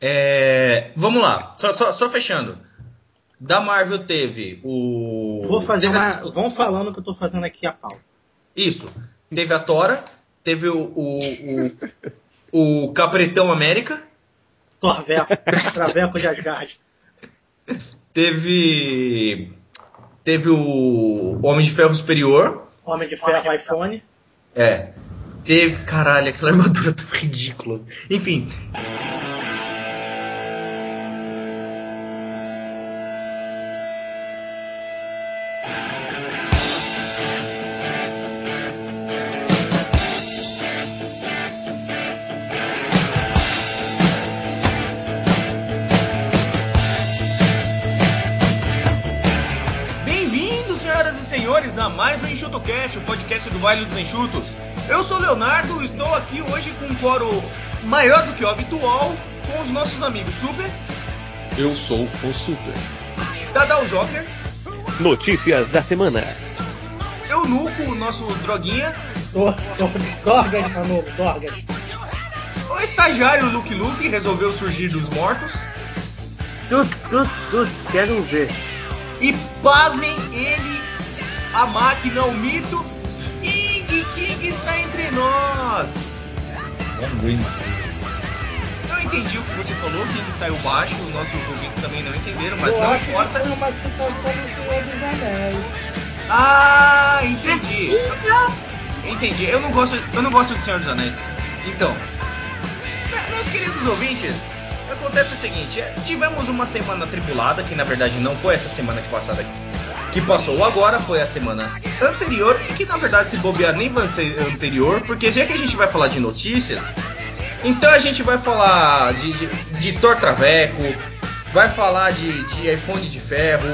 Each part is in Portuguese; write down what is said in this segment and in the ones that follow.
É, vamos lá, só, só, só, fechando. Da Marvel teve o. Vou fazer uma. Essas... Vão falando que eu tô fazendo aqui a pau. Isso. Teve a Tora, teve o. o, o, o Capretão América. Torveco, Traveco de Asgard. Teve. Teve o Homem de Ferro Superior. Homem de Ferro iPhone. É. Teve. Caralho, aquela armadura tá ridícula. Enfim. O podcast do Baile dos Enxutos. Eu sou o Leonardo, estou aqui hoje com um coro maior do que o habitual, com os nossos amigos Super. Eu sou o Super. Dadal Joker. Notícias da semana. Eunuco, o nosso droguinha. Dorgas, tá novo, Dorgas. O estagiário Luke Luke resolveu surgir dos mortos. Tuts, tuts, tuts, quero ver. E pasmem, ele a máquina, o mito. King, King está entre nós. Eu entendi o que você falou, King saiu baixo, nossos ouvintes também não entenderam, mas eu não acho importa. Que foi uma citação do Senhor dos Anéis. Ah, entendi. Entendi. Eu não gosto, eu não gosto do Senhor dos Anéis. Então, meus queridos ouvintes, acontece o seguinte: tivemos uma semana tribulada, que na verdade não foi essa semana que passada que passou agora foi a semana anterior e que na verdade se bobear nem vai ser anterior, porque já que a gente vai falar de notícias, então a gente vai falar de, de, de Thor Traveco, vai falar de, de iPhone de ferro,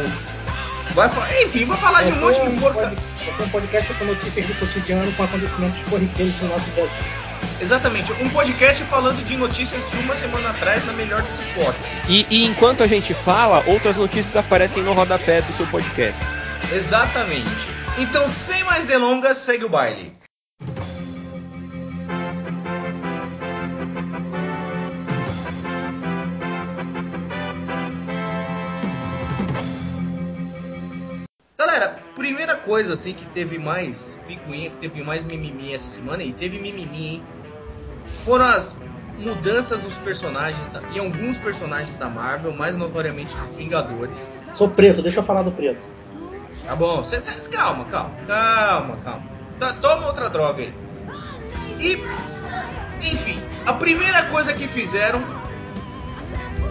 vai enfim, vai falar de um monte de porca. Um podcast com notícias do cotidiano com acontecimentos corriqueiros do nosso dia Exatamente, um podcast falando de notícias de uma semana atrás, na melhor das hipóteses. E, e enquanto a gente fala, outras notícias aparecem no rodapé do seu podcast. Exatamente. Então, sem mais delongas, segue o baile. Coisa assim que teve mais picuinha, que teve mais mimimi essa semana, e teve mimimi, hein? foram as mudanças dos personagens da, e alguns personagens da Marvel, mais notoriamente dos Vingadores. Sou preto, deixa eu falar do preto. Tá bom, cê, cê, calma, calma, calma, calma. Tá, toma outra droga aí. E, enfim, a primeira coisa que fizeram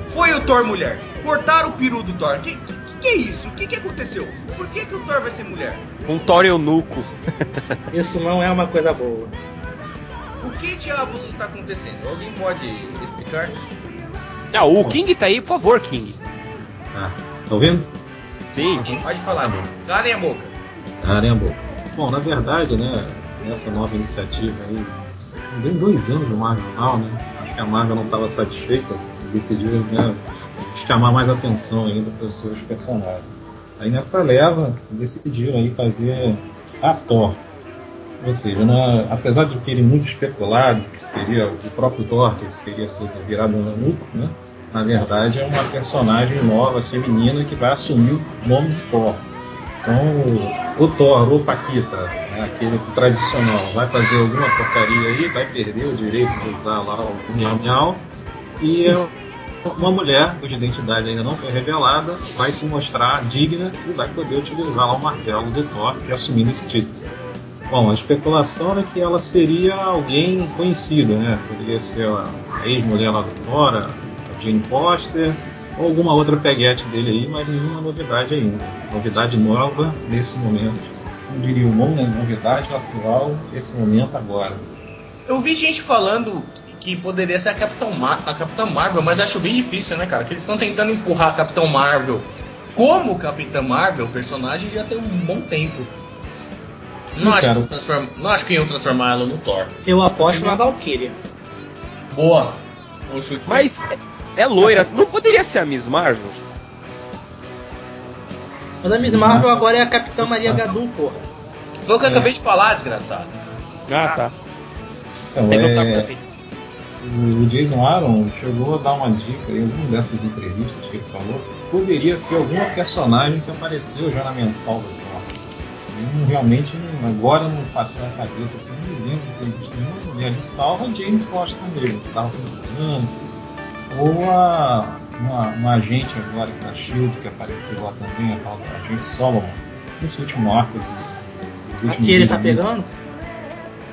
foi o Thor mulher. Cortaram o peru do Thor. Que, que, que é isso? O que, que aconteceu? Por que, que o Thor vai ser mulher? Um Thor eunuco. isso não é uma coisa boa. O que diabos está acontecendo? Alguém pode explicar? Ah, o King tá aí, por favor, King. Ah, tá ouvindo? Sim. Pode falar, calem a boca. Calem a boca. Bom, na verdade, né, nessa nova iniciativa aí, tem dois anos no Marvel né? Acho que a Marvel não estava satisfeita e decidiu né, chamar mais atenção ainda para os seus personagens. Aí nessa leva decidiram aí fazer a Thor, ou seja, né, apesar de terem muito especulado que seria o próprio Thor que teria sido virado um eunuco, né, na verdade é uma personagem nova, feminina, que vai assumir o nome de Thor. Então, o, Thor, o Paquita, né, aquele tradicional, vai fazer alguma porcaria aí, vai perder o direito de usar lá o Miau Miau, e uma mulher cuja identidade ainda não foi revelada vai se mostrar digna e vai poder utilizar o martelo do Thor e assumir esse título. Bom, a especulação era que ela seria alguém conhecido, né? Poderia ser a ex-mulher lá do fora, a Jane Foster, ou alguma outra peguete dele aí, mas nenhuma novidade ainda. Novidade nova nesse momento. Não diria nome, né? Novidade atual nesse momento agora. Eu vi gente falando que poderia ser a Capitão, Mar a Capitã Marvel, mas acho bem difícil, né, cara? Que eles estão tentando empurrar a Capitão Marvel como Capitã Marvel, o personagem já tem um bom tempo. Não, acho, que transform... não acho que iam transformar ela no Thor. Eu aposto na Valkyria. Boa. Mas é, é loira. Não poderia ser a Miss Marvel? Mas a Miss Marvel agora é a Capitã Maria Gadu, porra. Foi o que eu é. acabei de falar, desgraçado. Ah, tá. Então, é... o Jason Aaron chegou a dar uma dica em alguma dessas entrevistas que ele falou. Poderia ser alguma personagem que apareceu já na mensal do Thor. Realmente, não, agora não passar a cabeça assim, não me lembro de ter visto nenhuma mulher de salva, Jane Foster mesmo, que estava com câncer. Ou a, uma, uma agente agora da Shield que apareceu lá também, a tal da agente Solomon, nesse último arco. do- do último Aqui ele tá pegando?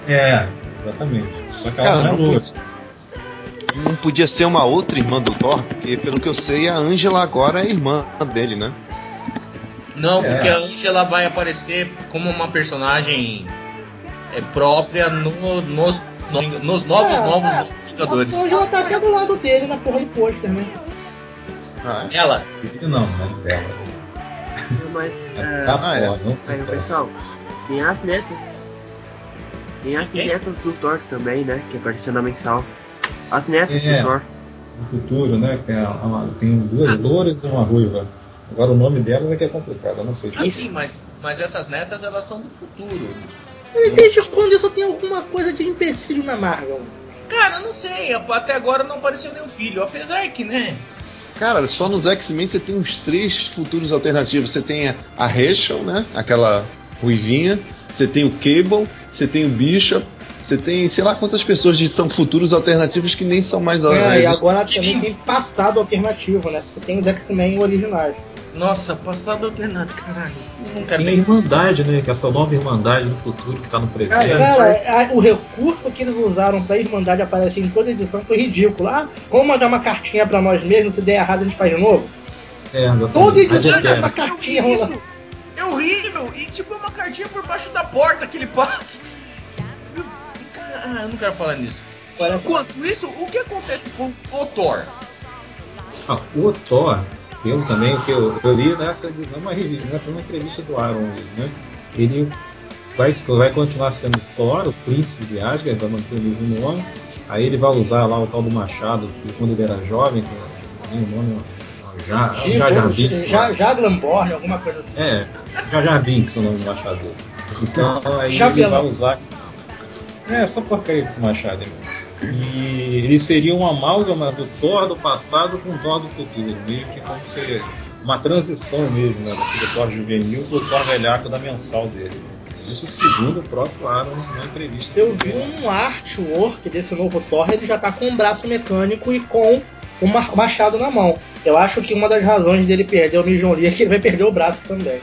É, exatamente. Só que ela Cara, não é não loura. Não podia ser uma outra irmã do Thor, porque pelo que eu sei, a Angela agora é irmã dele, né? Não, É. porque a Angela vai aparecer como uma personagem é, própria no- nos, no- nos novos, É, novos, é. novos Vingadores. A Angela tá até do lado dele na porra do pôster, né? Ah, é? Ela, não, não é dela. Mas, é, Tá Ah, é. aí, pessoal, tem as netas. Tem as netas do Thor também, né? Que apareceu na mensal. As netas É. do Thor. no futuro, né? Tem, a- tem duas louras e uma ruiva. Agora o nome delas é que é complicado, eu não sei. assim, mas, mas essas netas elas são do futuro. E desde quando isso tem alguma coisa de empecilho na Marvel? Cara, não sei, até agora não apareceu nenhum filho, apesar que, né? Cara, só nos X-Men você tem uns três futuros alternativos. Você tem a, a Rachel, né? Aquela ruivinha. Você tem o Cable. Você tem o Bishop. Você tem, sei lá quantas pessoas de- são futuros alternativos que nem são mais É, e agora também tem passado alternativo, né? Você tem os X-Men originais. Nossa, passado alternado, caralho. Eu não quero Tem a. Irmandade, né? Que é essa nova Irmandade no futuro que tá no presente. Cara, Cara, a- o recurso que eles usaram pra Irmandade aparecer em toda edição foi ridículo. Ah, vamos mandar uma cartinha pra nós mesmos, se der errado a gente faz de novo. É. Toda edição é tem que- uma cartinha rolando. isso. É horrível. E tipo, é uma cartinha por baixo da porta que ele passa. Ah, eu não quero falar nisso. Olha, Enquanto isso, o que acontece com o Thor? Ah, o Thor, eu também, o que eu, eu li nessa, numa, nessa uma entrevista do Aaron, né? Ele vai, vai continuar sendo Thor, o príncipe de Asgard, vai manter o mesmo nome. Aí ele vai usar lá o tal do machado, que quando ele era jovem, que o nome, Já, Já Jar Binks, já, lá. já Glamborn, alguma coisa assim. É, Jar Jar Binks é o nome do machado. Então aí Jabelão. ele vai usar. É, essa porcaria desse machado. E ele seria uma amálgama do Thor do passado com o Thor do futuro. Meio que como se uma transição mesmo, né? Daquele Thor juvenil pro Thor velhaco da mensal dele. Isso segundo o próprio Aaron na entrevista. Eu vi um artwork desse novo Thor, ele já tá com um braço mecânico e com um ma- machado na mão. Eu acho que uma das razões dele perder o Mjolnir é que ele vai perder o braço também.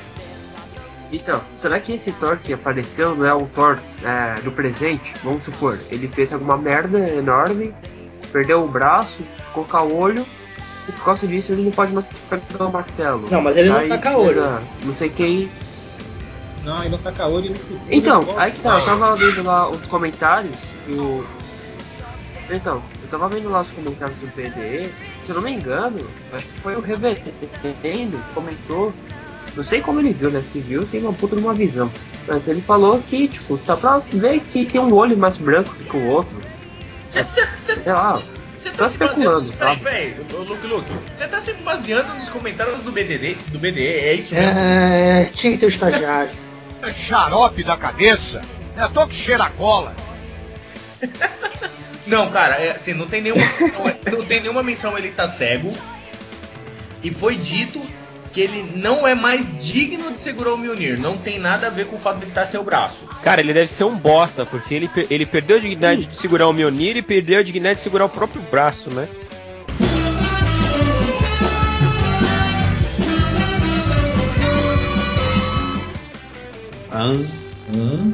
Então, será que esse Thor que apareceu não é o Thor é, do presente? Vamos supor, ele fez alguma merda enorme, perdeu o braço, ficou com o olho, e por causa disso ele não pode mais pegar o martelo. Não, mas ele não Aí tá com olho. chega Não sei quem. Não, ainda tá Kaori no futuro. Então, aí que tá, eu tava vendo lá os comentários do. Então, eu tava vendo lá os comentários do PDE, se eu não me engano, acho que foi o Reverendo que comentou. Não sei como ele viu, né? Se viu, tem uma puta de uma visão. Mas ele falou que, tipo, tá pra ver que tem um olho mais branco do que o outro. Você Sei lá. Você tá Tô se baseando. Peraí, tá? peraí, Luke, Luke. Você tá se baseando nos comentários do BDD, do BDE, é isso mesmo? É, tinha que ser o estagiário. Xarope da cabeça. É tô que cheira a cola. Não, cara, é assim, não tem nenhuma menção, não tem nenhuma menção ele tá cego. E foi dito que ele não é mais digno de segurar o Mjolnir. Não tem nada a ver com o fato de ele estar sem o braço. Cara, ele deve ser um bosta, porque ele, ele perdeu a dignidade de segurar o Mjolnir e perdeu a dignidade de segurar o próprio braço, né? Ah, hum.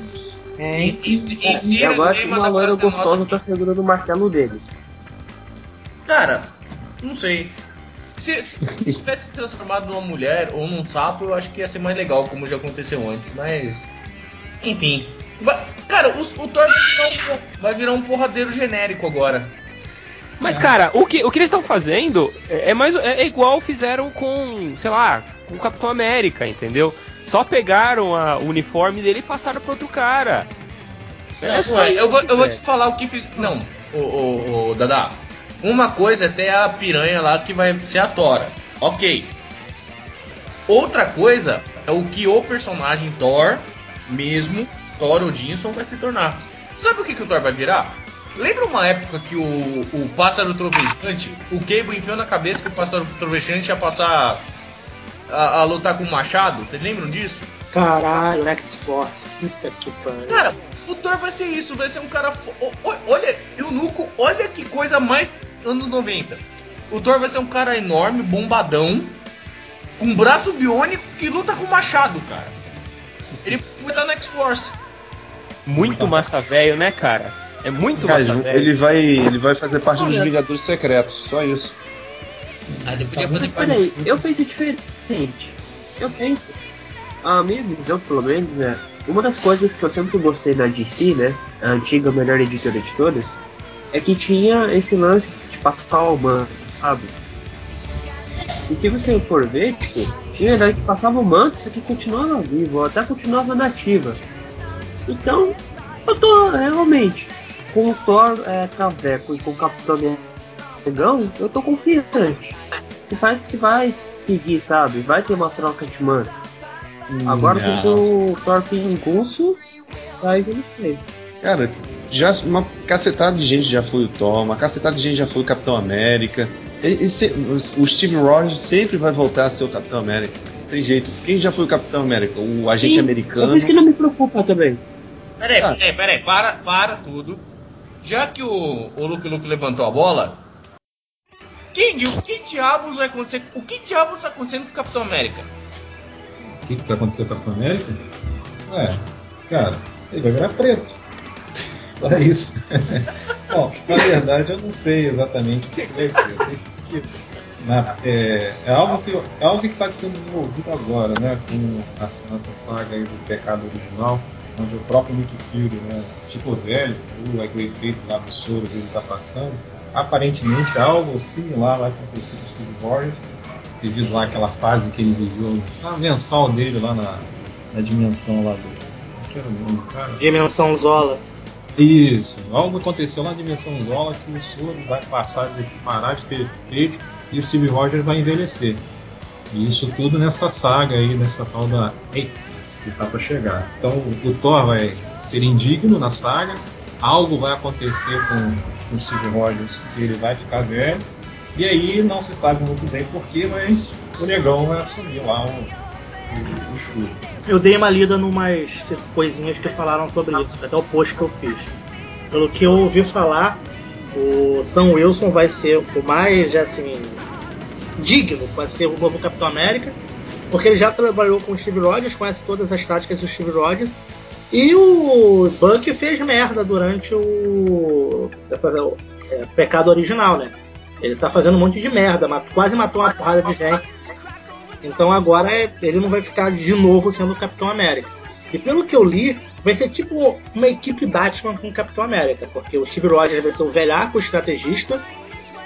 Hein? E, se- e se E agora tema uma loira gostosa Nossa- tá segurando o martelo deles. Cara, não sei. Se, se, se tivesse se transformado numa mulher ou num sapo, eu acho que ia ser mais legal, como já aconteceu antes, mas. Enfim. Vai- cara, o, o Thor vai virar, um, vai virar um porradeiro genérico agora. Mas, cara, o que, o que eles estão fazendo é, é mais é, é igual fizeram com, sei lá, com o Capitão América, entendeu? Só pegaram a- o uniforme dele e passaram pro outro cara. Não, só ué, eu, vou, eu vou te falar o que fiz. Não, o, o, o Dada. Uma coisa é ter a piranha lá que vai ser a Tora. Ok. Outra coisa é o que o personagem Thor, mesmo, Thor Odinson, vai se tornar. Sabe o que, que o Thor vai virar? Lembra uma época que o, o pássaro trovejante, o Cable enfiou na cabeça que o pássaro trovejante ia passar a, a lutar com o machado? Vocês lembram disso? Caralho, X-Force. Puta que pariu. Cara, o Thor vai ser isso, vai ser um cara. Olha, e o Nuco, olha que coisa mais anos 90. O Thor vai ser um cara enorme, bombadão, com braço biônico que luta com machado, cara. Ele vai estar na X-Force. Muito massa velho, né, cara? É muito Cara, massa ele, velho. ele vai, ele vai fazer parte dos Olha. Vingadores Secretos, só isso. Ah, ele podia Mas fazer peraí, eu penso diferente. Eu penso. A minha visão, pelo menos, é. Uma das coisas que eu sempre gostei na DC, né? A antiga melhor editora de todas, é que tinha esse lance passar o manto, sabe? E se você for ver, tipo, tinha herói que passava o manto, isso aqui continuava vivo, ou até continuava nativa. Então, eu tô realmente com o Thor é, Traveco e com o Capitão Negão, eu tô confiante. Que parece que vai seguir, sabe? Vai ter uma troca de manto. Agora não. se o Thor Pinguço, vai vencer. Cara, já uma cacetada de gente já foi o Thor, uma cacetada de gente já foi o Capitão América. Ele- ele se- o o Steve Rogers sempre vai voltar a ser o Capitão América. Tem jeito. Quem já foi o Capitão América? O agente Sim, É americano. por isso que não me preocupa também. Peraí, Ah. peraí, peraí, para, para tudo. Já que o, o Luke Luke levantou a bola, quem, o que diabos vai acontecer? O que diabos está acontecendo com o Capitão América? O que, que vai acontecer com a Capitão América? É, cara, ele vai virar preto. Só isso. Bom, na verdade eu não sei exatamente o que, vai ser. Eu sei que na- é, é algo que é algo que está sendo desenvolvido agora, né? Com a nossa saga do pecado original, onde o próprio Nick Fury, né, tipo velho, o, efeito lá do soro que ele está passando, aparentemente algo similar vai acontecer com Steve Rogers, devido lá àquela fase que ele viveu na mensal dele lá na, na dimensão lá do. Como que era o nome, cara? Dimensão Zola. Isso, algo aconteceu lá na dimensão Zola que o soro vai passar de parar de ter efeito e o Steve Rogers vai envelhecer. E isso tudo nessa saga aí, nessa tal da que está para chegar. Então o Thor vai ser indigno na saga, algo vai acontecer com, com o Steve Rogers que ele vai ficar velho, e aí não se sabe muito bem porquê, mas o negão vai assumir lá o, Eu dei uma lida numas coisinhas que falaram sobre isso, até o post que eu fiz. Pelo que eu ouvi falar, o Sam Wilson vai ser o mais, assim, digno para ser o novo Capitão América, porque ele já trabalhou com o Steve Rogers, conhece todas as táticas do Steve Rogers, e o Buck fez merda durante o essa, é, pecado original, né? Ele tá fazendo um monte de merda, quase matou uma porrada de gente. Então agora é- ele não vai ficar de novo sendo o Capitão América. E pelo que eu li, vai ser tipo uma equipe Batman com o Capitão América, porque o Steve Rogers vai ser o velhaco estrategista,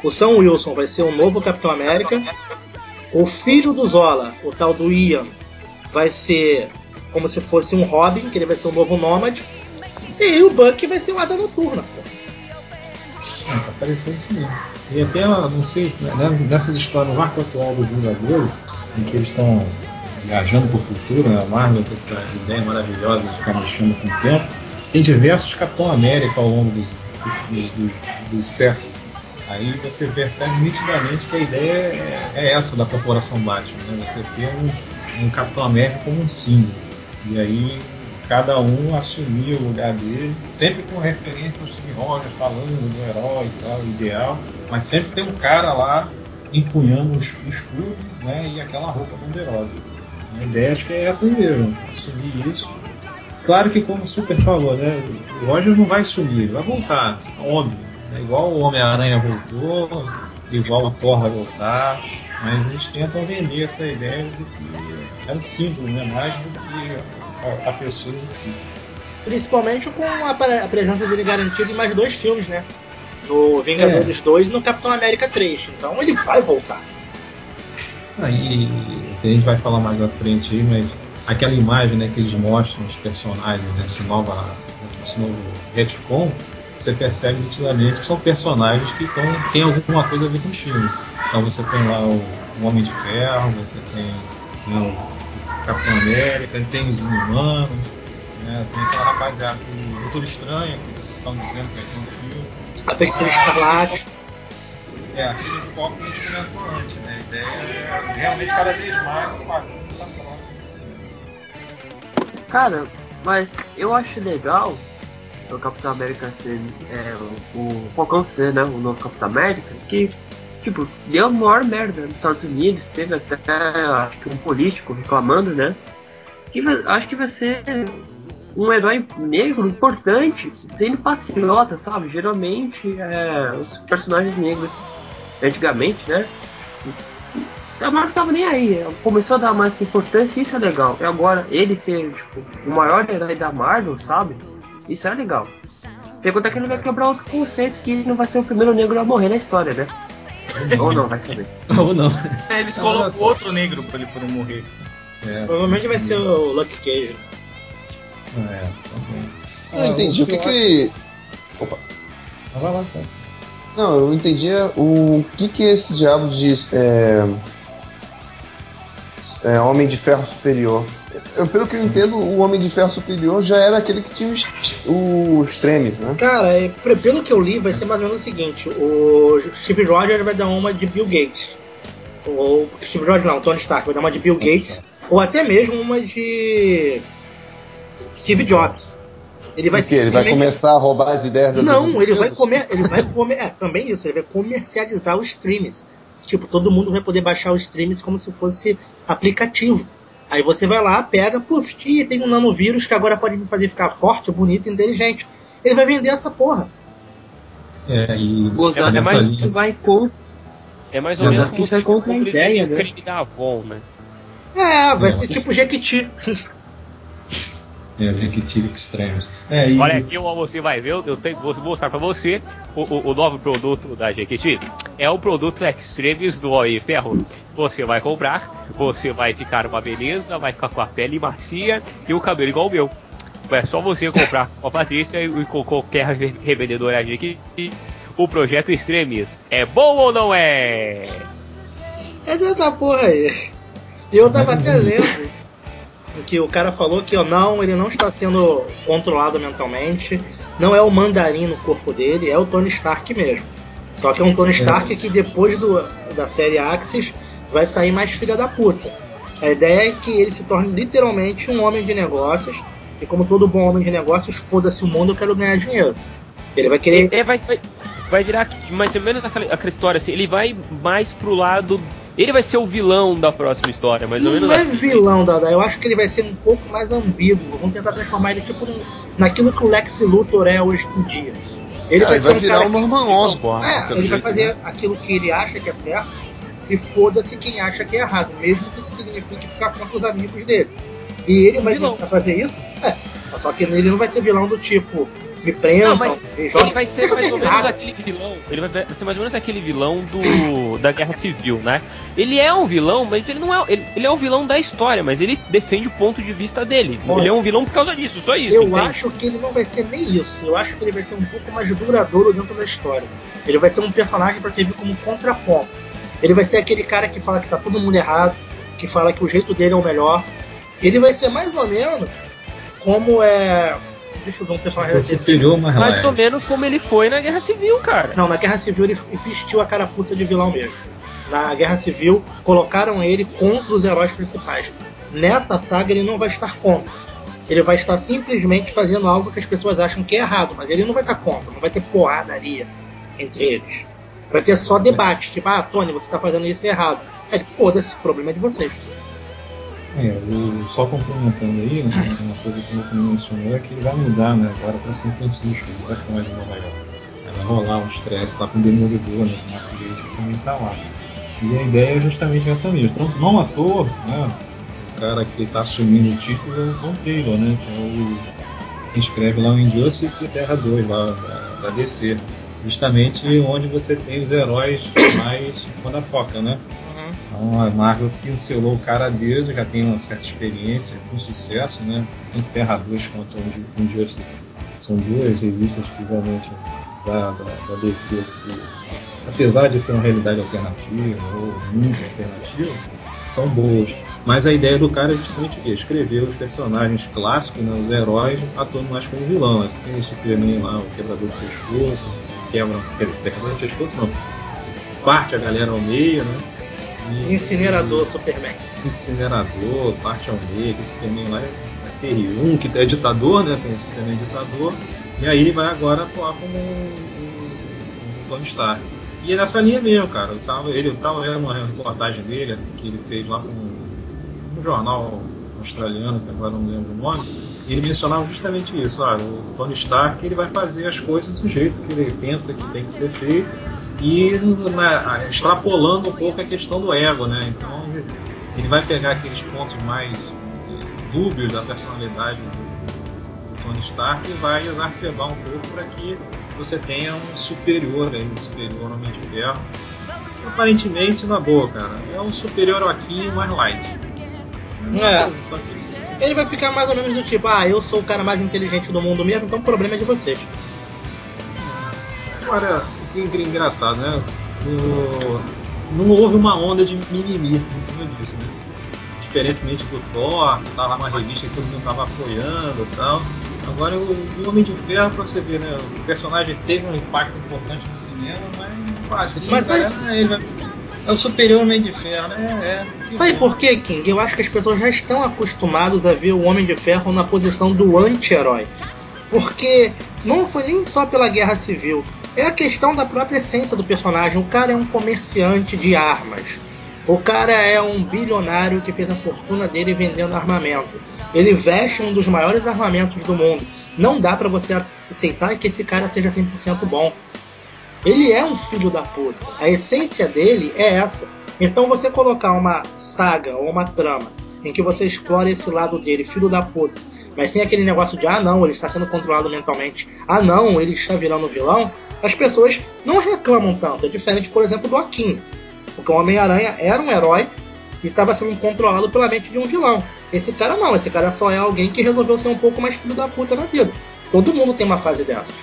o Sam Wilson vai ser o novo Capitão América, o filho do Zola, o tal do Ian, vai ser como se fosse um Robin, que ele vai ser o novo Nômade, e o Buck vai ser o Asa Noturna. Ah, tá parecendo isso mesmo. E até, não sei, né, nessas histórias, no arco atual dos Vingadores, em que eles estão viajando para o futuro, né, a Marvel com essa ideia maravilhosa de ficar mexendo com o tempo, tem diversos Capitão América ao longo dos, dos, dos, dos séculos. Aí você percebe nitidamente que a ideia é, é essa da corporação Batman, né? você ter um, um Capitão América como um símbolo. E aí cada um assumir o lugar dele, sempre com referência ao Steve Rogers falando do herói e tal, ideal, mas sempre tem um cara lá empunhando o es- o escudo né, e aquela roupa poderosa. A ideia acho que é essa mesmo, assumir isso. Claro que como o Super falou, né, o Rogers não vai sumir, vai voltar, óbvio. né, igual o Homem-Aranha voltou, igual o Thor vai voltar, mas eles tentam vender essa ideia de que é um símbolo, né, mais do que a, a pessoa em si. Principalmente com a, a presença dele garantida em mais dois filmes, né? No Vingadores 2 e no Capitão América 3. Então ele vai voltar. Aí a gente vai falar mais à frente aí, mas aquela imagem né, que eles mostram os personagens nesse, nova, nesse novo retcon, você percebe nitidamente que são personagens que tão, têm alguma coisa a ver com os filmes. Então você tem lá o, o Homem de Ferro, você tem né, o Capitão América, tem os Inumanos, né, tem aquela rapaziada do Doutor Estranho, que estão dizendo que é um filme. A Feiticeira Escarlate. É, aquele foco que a gente comentou antes, né? A ideia é realmente cada vez mais o bagulho tá próximo assim. Cara, mas eu acho legal o Capitão América ser é, o, Falcão ser, né? O novo Capitão América, que tipo, deu a maior merda nos Estados Unidos, teve até acho que um político reclamando, né? Que acho que vai ser um herói negro importante, sendo patriota, sabe? Geralmente é, os personagens negros antigamente, né? A Marvel tava nem aí, começou a dar mais importância e isso é legal. E agora, ele ser tipo, o maior herói da Marvel, sabe? Isso é legal. Sem contar que ele vai quebrar os conceitos que ele não vai ser o primeiro negro a morrer na história, né? Ou não, vai saber. Ou não. É, eles colocam outro negro pra ele poder morrer. É, Provavelmente vai ser o Lucky Cage. É, também. Eu entendi. O que que. Opa. Ah, Vai lá, cara. Não, eu entendi o que que esse diabo de é, é, Homem de Ferro Superior. Eu, pelo que eu entendo, o Homem de Ferro Superior já era aquele que tinha os, os tremes, né? Cara, é, pelo que eu li, vai ser mais ou menos o seguinte: o Steve Rogers vai dar uma de Bill Gates. Ou Steve Rogers não, Tony Stark vai dar uma de Bill Gates. Ou até mesmo uma de Steve Jobs. Ele vai Porque ele vai começar a roubar as ideias das Não, ele vai comer, ele vai comer, é, também isso, ele vai comercializar os streams. Tipo, todo mundo vai poder baixar os streams como se fosse aplicativo. Aí você vai lá, pega, puf, ih, tem um nanovírus que agora pode me fazer ficar forte, bonito, inteligente. Ele vai vender essa porra. É, e Gozar, é nessa mais isso vai contra. É mais ou menos que como isso é se contra a ideia, né? da Avon, né? É, vai É. ser tipo Jequiti. É, Jequitire Extremos. É, e Olha aqui, você vai ver, eu tenho, vou mostrar pra você o, o- o novo produto da Jequiti. É o produto Extremes do de Ferro. Você vai comprar, você vai ficar uma beleza, vai ficar com a pele macia e o cabelo igual o meu. É só você comprar com a Patrícia e com qualquer re- revendedora Jequiti. O projeto Extremes é bom ou não é? Essa é essa porra aí. Eu tava até lendo que o cara falou que ó, não, ele não está sendo controlado mentalmente, não é o mandarim no corpo dele, é o Tony Stark mesmo. Só que é um Tony Stark que depois do, da série Axis vai sair mais filha da puta. A ideia é que ele se torne literalmente um homem de negócios, e como todo bom homem de negócios, foda-se o mundo, eu quero ganhar dinheiro. Ele vai querer É, vai, vai, virar mais ou menos aquela, aquela história assim. Ele vai mais pro lado. Ele vai ser o vilão da próxima história, mais ou não menos é assim. vilão, Dada. Eu acho que ele vai ser um pouco mais ambíguo. Vamos tentar transformar ele tipo naquilo que o Lex Luthor é hoje em dia. Ele Ah, vai ele ser vai um virar cara o que- Norman Osborn. É, ele vai fazer né? aquilo que ele acha que é certo e foda-se quem acha que é errado, mesmo que isso signifique ficar contra os amigos dele. E ele vai Vilão. tentar fazer isso? É. Só que ele não vai ser vilão do tipo, me prendam, Não, mas. Ele vai ser mais ou menos nada. aquele vilão. Ele vai ser mais ou menos aquele vilão do da Guerra Civil, né? Ele é um vilão, mas ele não é. Ele, ele é um vilão da história, mas ele defende o ponto de vista dele. Olha, ele é um vilão por causa disso, só isso. Eu entende? acho que ele não vai ser nem isso. Eu acho que ele vai ser um pouco mais duradouro dentro da história. Ele vai ser um personagem para servir como contraponto. Ele vai ser aquele cara que fala que tá todo mundo errado, que fala que o jeito dele é o melhor. Ele vai ser mais ou menos como é. Deixa eu ver um Sou desse. superior, mas Mais ou menos como ele foi na Guerra Civil, cara. Não, na Guerra Civil ele vestiu a carapuça de vilão mesmo. Na Guerra Civil colocaram ele contra os heróis principais. Nessa saga ele não vai estar contra. Ele vai estar simplesmente fazendo algo que as pessoas acham que é errado, mas ele não vai estar contra, não vai ter porradaria entre eles. Vai ter só debate, tipo, ah, Tony, você está fazendo isso errado. Aí, ele, foda-se, o problema é de vocês. É, o, só complementando aí, né, uma coisa que o Luke mencionou é que vai mudar né, agora para São Francisco, ele vai ficar mais Nova York. Vai rolar um estresse lá com o Demolidor, né, Mark Gate, que também está lá. E a ideia é justamente essa mesmo. Então, não à toa, né, o cara que está assumindo o título é o Tom Taylor, né, que é o quem escreve lá o Injustice e Terra 2, lá da, DC. Justamente onde você tem os heróis mais quando foca, né? Então a Marvel pincelou o cara dele, já tem uma certa experiência com sucesso, né? Tanto Terra 2 quanto Injustice são duas revistas que realmente da, da, da DC, que, apesar de ser uma realidade alternativa ou muito alternativa, são boas. Mas a ideia do cara é justamente o quê? Escrever os personagens clássicos, né, os heróis, atuando mais como vilão. Você tem o Superman lá, o quebrador de pescoço, quebra, quebrador de pescoço não, parte a galera ao meio, né? Incinerador Superman. Incinerador, parte ao meio, que o Superman lá é, é terrível. Um que é ditador, né? Tem o Superman ditador, e aí ele vai agora atuar como um, um, um Tony Stark. E é nessa linha mesmo, cara. Eu tava, ele, eu tava vendo uma reportagem dele que ele fez lá com um, um jornal australiano, que agora não lembro o nome, e ele mencionava justamente isso. Ah, o Tony Stark ele vai fazer as coisas do jeito que ele pensa que tem que ser feito e né, extrapolando um pouco a questão do ego, né? Então ele vai pegar aqueles pontos mais dúbios da personalidade do, do Tony Stark e vai exacerbar um pouco para que você tenha um superior aí, um superior Homem de Ferro. Aparentemente, na boa, cara, é um superior aqui mais light. É. Só que... Ele vai ficar mais ou menos do tipo, ah, eu sou o cara mais inteligente do mundo mesmo, então o problema é de vocês. Agora, engraçado, né? O... Não houve uma onda de mimimi em cima disso, né? Diferentemente do Thor, que tá lá uma revista que todo mundo tava apoiando e tal. Agora o, Homem de Ferro, pra você ver, né? O personagem teve um impacto importante no cinema, mas no quadrinho, mas cara, sabe... ele vai... é o superior Homem de Ferro, né? É, sabe por quê, King? Eu acho que as pessoas já estão acostumadas a ver o Homem de Ferro na posição do anti-herói. Porque não foi nem só pela guerra civil, é a questão da própria essência do personagem. O cara é um comerciante de armas. O cara é um bilionário que fez a fortuna dele vendendo armamento. Ele veste um dos maiores armamentos do mundo. Não dá para você aceitar que esse cara seja 100% bom. Ele é um filho da puta. A essência dele é essa. Então você colocar uma saga ou uma trama em que você explora esse lado dele, filho da puta, mas sem aquele negócio de ah não, ele está sendo controlado mentalmente, ah não, ele está virando vilão, as pessoas não reclamam tanto. É diferente, por exemplo, do Akin. Porque o Homem-Aranha era um herói e estava sendo controlado pela mente de um vilão. Esse cara não, esse cara só é alguém que resolveu ser um pouco mais filho da puta na vida. Todo mundo tem uma fase dessas.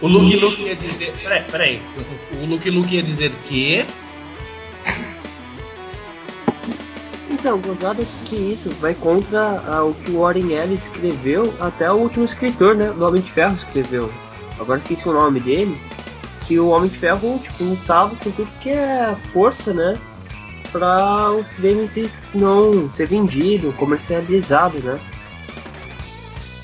O Luke Luke ia dizer. Peraí, peraí. O Luke Luke ia dizer que. Então, gozado que isso vai contra o que o Warren Ellis escreveu, até o último escritor, né? Do Homem de Ferro escreveu. Agora esqueci o nome dele que o Homem de Ferro tipo, lutava com tudo que é força, né? Para os treinos não ser vendido, comercializado, né?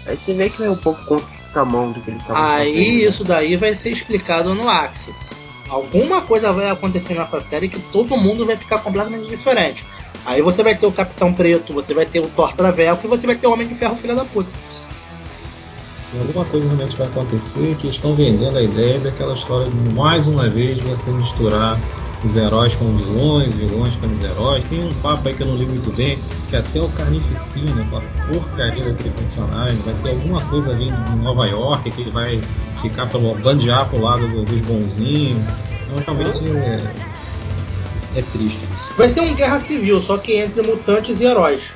Aí você vê que é um pouco contra mão do que eles estavam Aí fazendo, né? isso daí vai ser explicado no Axis. Alguma coisa vai acontecer nessa série que todo mundo vai ficar completamente diferente. Aí você vai ter o Capitão Preto, você vai ter o Thor Traveco e você vai ter o Homem de Ferro Filha da Puta alguma coisa realmente vai acontecer que estão vendendo a ideia daquela história de mais uma vez você misturar os heróis com os vilões, vilões com os heróis. Tem um papo aí que eu não li muito bem, que até o Carnificina, com a porcaria daquele personagem, vai ter alguma coisa ali em Nova York que ele vai ficar pelo bandear pro lado dos bonzinhos. Então realmente é, é triste isso. Vai ser um guerra civil, só que entre mutantes e heróis.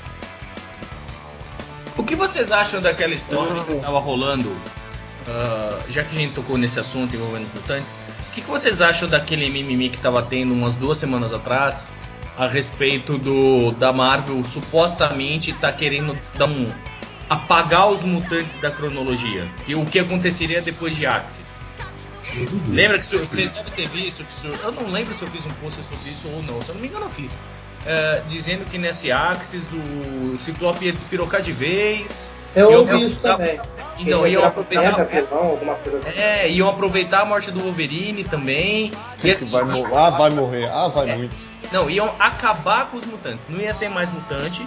O que vocês acham daquela história que estava rolando? Uh, já que a gente tocou nesse assunto envolvendo os mutantes, o que, que vocês acham daquele mimimi que estava tendo umas duas semanas atrás a respeito do da Marvel supostamente tá querendo dar um, apagar os mutantes da cronologia? Que o que aconteceria depois de Axis? Lembra que vocês devem ter visto? Eu não lembro se eu fiz um post sobre isso ou não. Se eu não me engano, eu fiz uh, dizendo que nesse Axis o Ciclope ia despirocar de vez. Eu ouvi isso também. Então, iam aproveitar. Vilão, alguma coisa assim. É, iam aproveitar a morte do Wolverine também. E assim, vai morrer, ah, vai morrer, ah, vai é, muito. Não, iam acabar com os mutantes. Não ia ter mais mutante.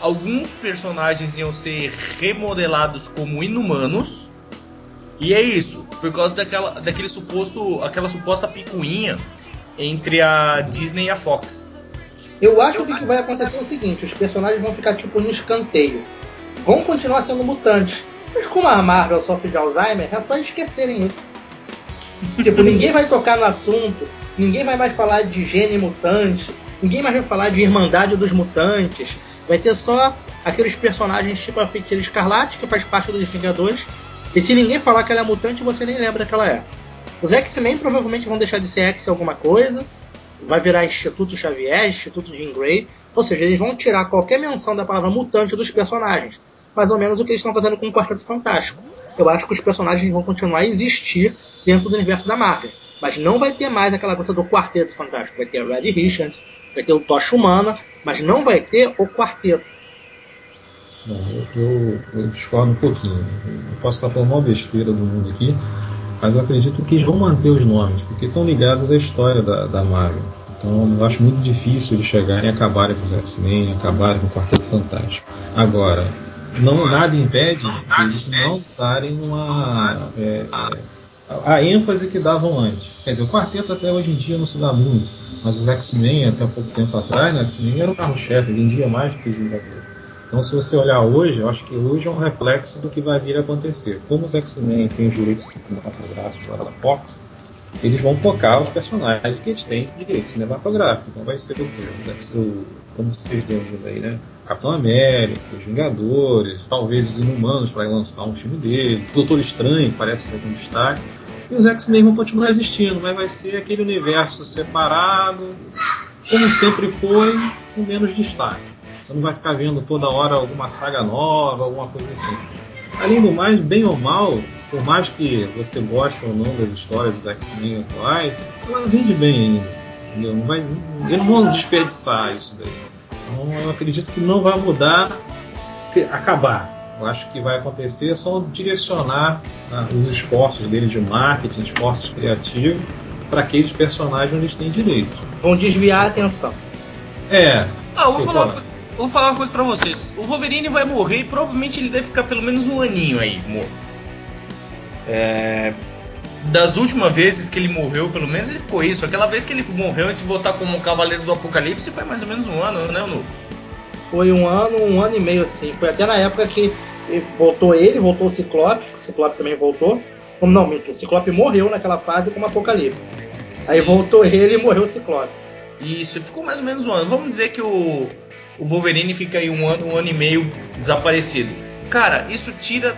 Alguns personagens iam ser remodelados como inumanos. E é isso, por causa daquela, daquele suposto, aquela suposta picuinha entre a Disney e a Fox. Eu acho que o que vai acontecer é o seguinte: os personagens vão ficar tipo no escanteio. Vão continuar sendo mutantes. Mas como a Marvel sofre de Alzheimer, é só esquecerem isso. tipo, ninguém vai tocar no assunto, ninguém vai mais falar de gene mutante, ninguém mais vai falar de Irmandade dos Mutantes. Vai ter só aqueles personagens tipo a Feiticeira Escarlate, que faz parte dos Vingadores. E se ninguém falar que ela é mutante, você nem lembra que ela é. Os X-Men provavelmente vão deixar de ser X alguma coisa, vai virar Instituto Xavier, Instituto Jean Grey, ou seja, eles vão tirar qualquer menção da palavra mutante dos personagens. Mais ou menos o que eles estão fazendo com o Quarteto Fantástico. Eu acho que os personagens vão continuar a existir dentro do universo da Marvel. Mas não vai ter mais aquela coisa do Quarteto Fantástico. Vai ter a Red Richards, vai ter o Tocha Humana, mas não vai ter o Quarteto. Eu, eu, eu discordo um pouquinho. Eu posso estar falando uma besteira do mundo aqui, mas eu acredito que eles vão manter os nomes, porque estão ligados à história da, da Marvel. Então eu acho muito difícil eles chegarem e acabarem com os X-Men, acabarem com o Quarteto Fantástico. Agora, não nada impede de eles não darem uma. É, é, a ênfase que davam antes. Quer dizer, o quarteto até hoje em dia não se dá muito, mas os X-Men, até pouco tempo atrás, né, X-Men era o carro-chefe, vendia mais do que os Vingadores. Então, se você olhar hoje, eu acho que hoje é um reflexo do que vai vir a acontecer. Como os X-Men têm os direitos cinematográficos fora da Fox, eles vão focar os personagens que eles têm de direito cinematográfico. Então vai ser o quê? O, como vocês vendo aí, né? Capitão América, os Vingadores, talvez os Inumanos para lançar um filme dele, o Doutor Estranho parece ser um destaque. E os X-Men vão continuar existindo, mas vai ser aquele universo separado, como sempre foi, com menos destaque. Você não vai ficar vendo toda hora alguma saga nova, alguma coisa assim. Além do mais, bem ou mal, por mais que você goste ou não das histórias dos X-Men atuais, ela vende bem ainda. Entendeu? Não vai, eles não vão desperdiçar isso daí. Então eu acredito que não vai mudar, acabar. Eu acho que vai acontecer é só direcionar né, os esforços dele de marketing, esforços criativos, para aqueles personagens onde eles têm direito. Vão desviar a atenção. É. Ah, eu vou falar, vou falar uma coisa pra vocês. O Wolverine vai morrer e provavelmente ele deve ficar pelo menos um aninho aí morto. É, das últimas vezes que ele morreu, pelo menos ele ficou isso. Aquela vez que ele morreu e se botar como um cavaleiro do apocalipse foi mais ou menos um ano, né, Nu? Foi um ano, um ano e meio assim. Foi até na época que voltou ele, voltou o Ciclope, o Ciclope também voltou. Não, minto, o Ciclope morreu naquela fase como Apocalipse. Sim. Aí voltou ele e morreu o Ciclope. Isso, ficou mais ou menos um ano. Vamos dizer que o, o Wolverine fica aí um ano, um ano e meio desaparecido. Cara, isso tira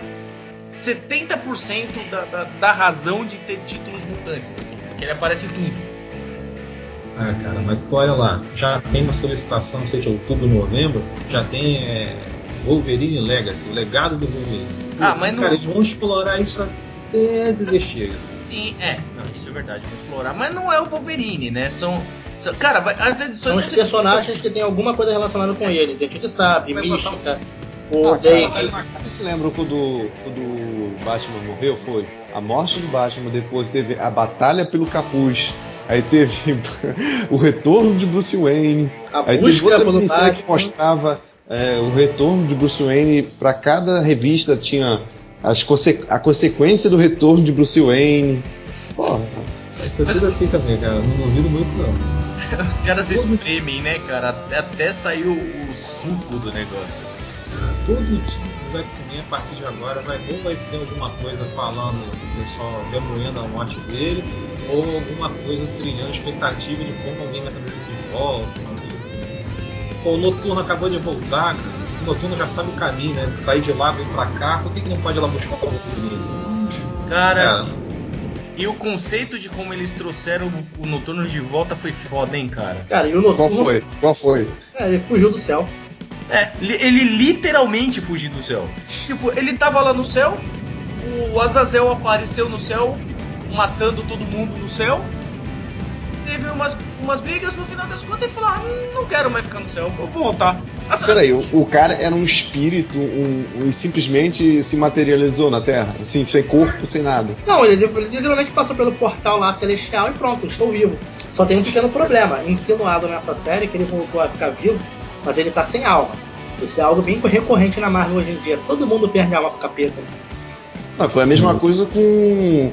70% da, da, da razão de ter títulos mutantes, assim, porque ele aparece em tudo. Ah, cara, mas olha lá, já tem uma solicitação, não sei de outubro, novembro, já tem é, Wolverine Legacy, o legado do Wolverine. Ah, mas cara, não... eles vão explorar isso até chega. Sim, é, não, isso é verdade, vão explorar, mas não é o Wolverine, né? São. Cara, vai, as edições. São os personagens que tem alguma coisa relacionada com ele, Dente de Sabe, Mística. O ah, Dave. Você se lembra quando, quando o Batman morreu? Foi a morte do Batman, depois teve a batalha pelo capuz. Aí teve o retorno de Bruce Wayne. A aí busca teve outra pelo minissérie que mostrava é, o retorno de Bruce Wayne. Para cada revista tinha as conse a consequência do retorno de Bruce Wayne. Porra. Isso é tudo assim também, cara. Não duvido muito, não. Os caras espremem, né, cara? Até, até saiu o suco do negócio todo time do X-Men a partir de agora vai ou vai ser alguma coisa falando do pessoal remoendo a morte dele, ou alguma coisa trilhando expectativa de como alguém vai trazer de volta, uma coisa assim. Pô, o Noturno acabou de voltar, cara. O Noturno já sabe o caminho, né? De sair de lá, vir pra cá, por que, que não pode ir lá buscar o Wolverine? Cara, cara, e o conceito de como eles trouxeram o Noturno de volta foi foda, hein, cara? Cara, e o Noturno. Qual foi? Qual foi? É, ele fugiu do céu. É, ele literalmente fugiu do céu. Tipo, ele tava lá no céu, o Azazel apareceu no céu, matando todo mundo no céu. Teve umas, umas brigas, no final das contas ele falou: ah, não quero mais ficar no céu, eu vou voltar. Peraí, o, o, cara era um espírito um, um, e simplesmente se materializou na Terra, assim, sem corpo, sem nada. Não, ele, ele literalmente passou pelo portal lá celestial e pronto, estou vivo. Só tem um pequeno problema, insinuado nessa série que ele voltou a ficar vivo mas ele tá sem alma. Isso é algo bem recorrente na Marvel hoje em dia. Todo mundo perde alma pro capeta. Ah, foi a mesma hum. coisa com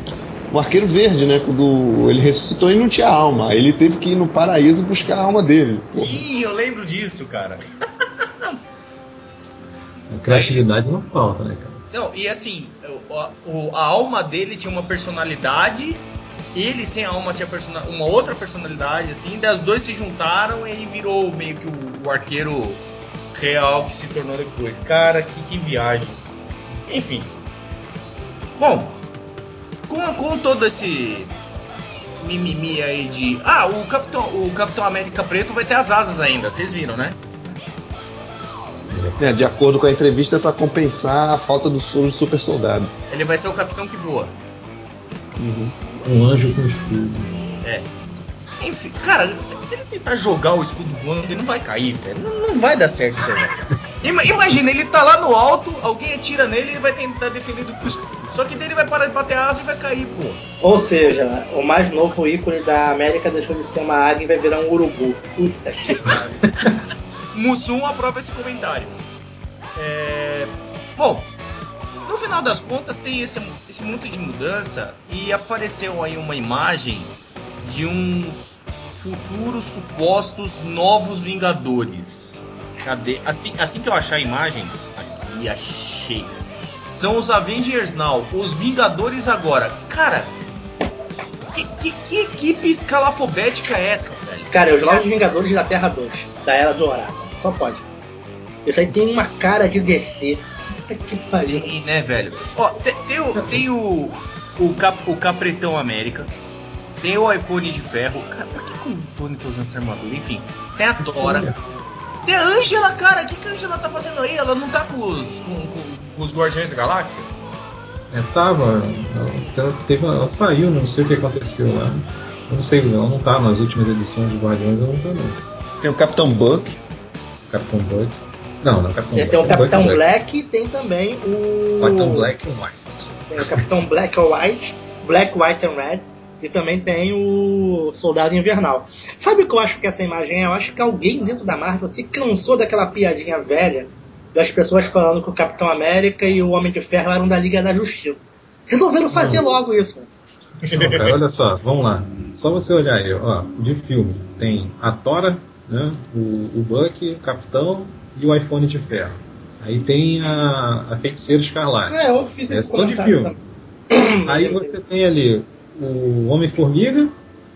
o Arqueiro Verde, né? Quando ele ressuscitou e não tinha alma. Ele teve que ir no paraíso buscar a alma dele. Sim, eu lembro disso, cara. a criatividade não falta, né, cara? Não, e assim, a, a alma dele tinha uma personalidade ele sem a alma tinha uma outra personalidade, assim, daí as dois se juntaram e virou meio que o, o arqueiro real que se tornou depois. Cara, que, que viagem. Enfim. Bom, com, com todo esse mimimi aí de. Ah, o Capitão, o Capitão América Preto vai ter as asas ainda, vocês viram, né? É, de acordo com a entrevista, para compensar a falta do soro do super soldado. Ele vai ser o capitão que voa. Um anjo com escudo. É. Enfim, cara, se, se ele tentar jogar o escudo voando, ele não vai cair, velho. Não, não vai dar certo isso aí. Ima- Imagina, ele tá lá no alto, alguém atira nele e ele vai tentar defender do. Só que daí ele vai parar de bater asa e vai cair, pô. Ou seja, o mais novo ícone da América deixou de ser uma águia e vai virar um urubu. Puta que pariu. Mussum aprova esse comentário. É, Bom, no final das contas tem esse, esse monte de mudança e apareceu aí uma imagem de uns futuros supostos novos Vingadores. Cadê? Assim, assim que eu achar a imagem, aqui achei. São os Avengers Now, os Vingadores agora. Cara, que, que, que equipe escalafobética é essa, velho? Cara, é os Novos Vingadores da Terra 2, da Era Dourada. Só pode. Isso aí tem uma cara de DC. Puta que pariu. Tem, né, velho? Ó, tem, tem o, tem o, o, cap, o Capretão América, tem o iPhone de ferro. Cara, por que, que o Tony tá usando essa armadura? Enfim, tem a Tora. Tem a Angela, cara. O que, que a Angela tá fazendo aí? Ela não tá com os, com, com- com os Guardiões da Galáxia? É, tava. Ela, teve, ela saiu, não sei o que aconteceu lá. Eu não sei, ela não tá nas últimas edições de Guardiões, ela não tá não. Tem o Capitão Buck. Capitão Buck. Não, não, Capitão Tem, Buck. tem o Capitão Buck, Black e tem também o. Capitão Black and White. Tem o Capitão Black or White, Black, White and Red. E também tem o Soldado Invernal. Sabe o que eu acho que essa imagem é? Eu acho que alguém dentro da Marvel se cansou daquela piadinha velha das pessoas falando que o Capitão América e o Homem de Ferro eram da Liga da Justiça. Resolveram fazer logo isso. Não, cara, olha só, vamos lá. Só você olhar aí, ó, de filme. Tem a Tora, né, o, o Buck, o Capitão e o iPhone de ferro. Aí tem a, a Feiticeira Escarlate. É, eu fiz É esse só de filme. também. Aí você tem ali o Homem-Formiga,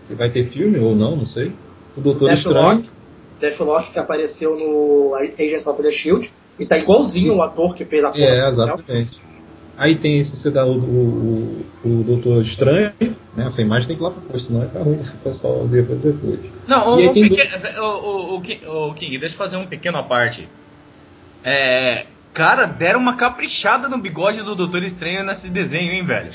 que vai ter filme ou não, não sei. O Doutor Estranho. Deathlock, Deathlock que apareceu no Agents of the Shield e tá igualzinho o ator que fez a porra. É, do papel. exatamente. Aí tem esse o, o, o, o Doutor Estranho, né? Essa imagem tem que ir lá pro posto, senão é ficar ruim o pessoal ver depois. depois. Não, o, o, pequeno- o, o, o, King, o King, deixa eu fazer um pequeno à parte. É. Cara, deram uma caprichada no bigode do Doutor Estranho nesse desenho, hein, velho?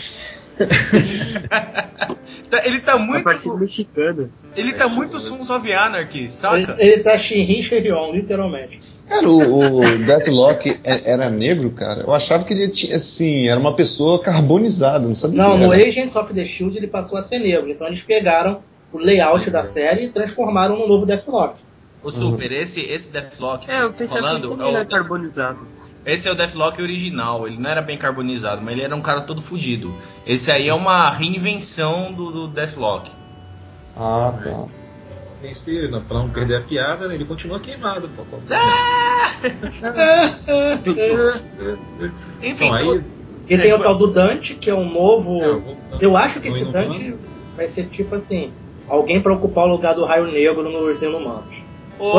Tá- ele tá A muito. partida mexicana. Ele tá muito Sons of Anarchy, Ele, saca? ele tá Shinrin Shirion, literalmente. Cara, o, o Deathlock é- era negro, cara. Eu achava que ele tinha, assim, era uma pessoa carbonizada, não sabia Não, no. Agents of the Shield ele passou a ser negro. Então eles pegaram o layout da série e transformaram no novo Deathlock. O Super, esse, esse Deathlock que É, você tá falando, é ele o, carbonizado. Esse é o Deathlock original. Ele não era bem carbonizado, mas ele era um cara todo fudido. Esse aí é uma reinvenção do, do Deathlock. Ah, tá. Esse, não- pra não perder a piada, né, ele continua queimado. Pô, pô. Enfim, Então, aí, E tem o tal do Dante, que é um novo. É, o- Eu acho que o esse. Dante vai ser tipo assim: alguém pra ocupar o lugar do Raio Negro nos Inumanos. Ô,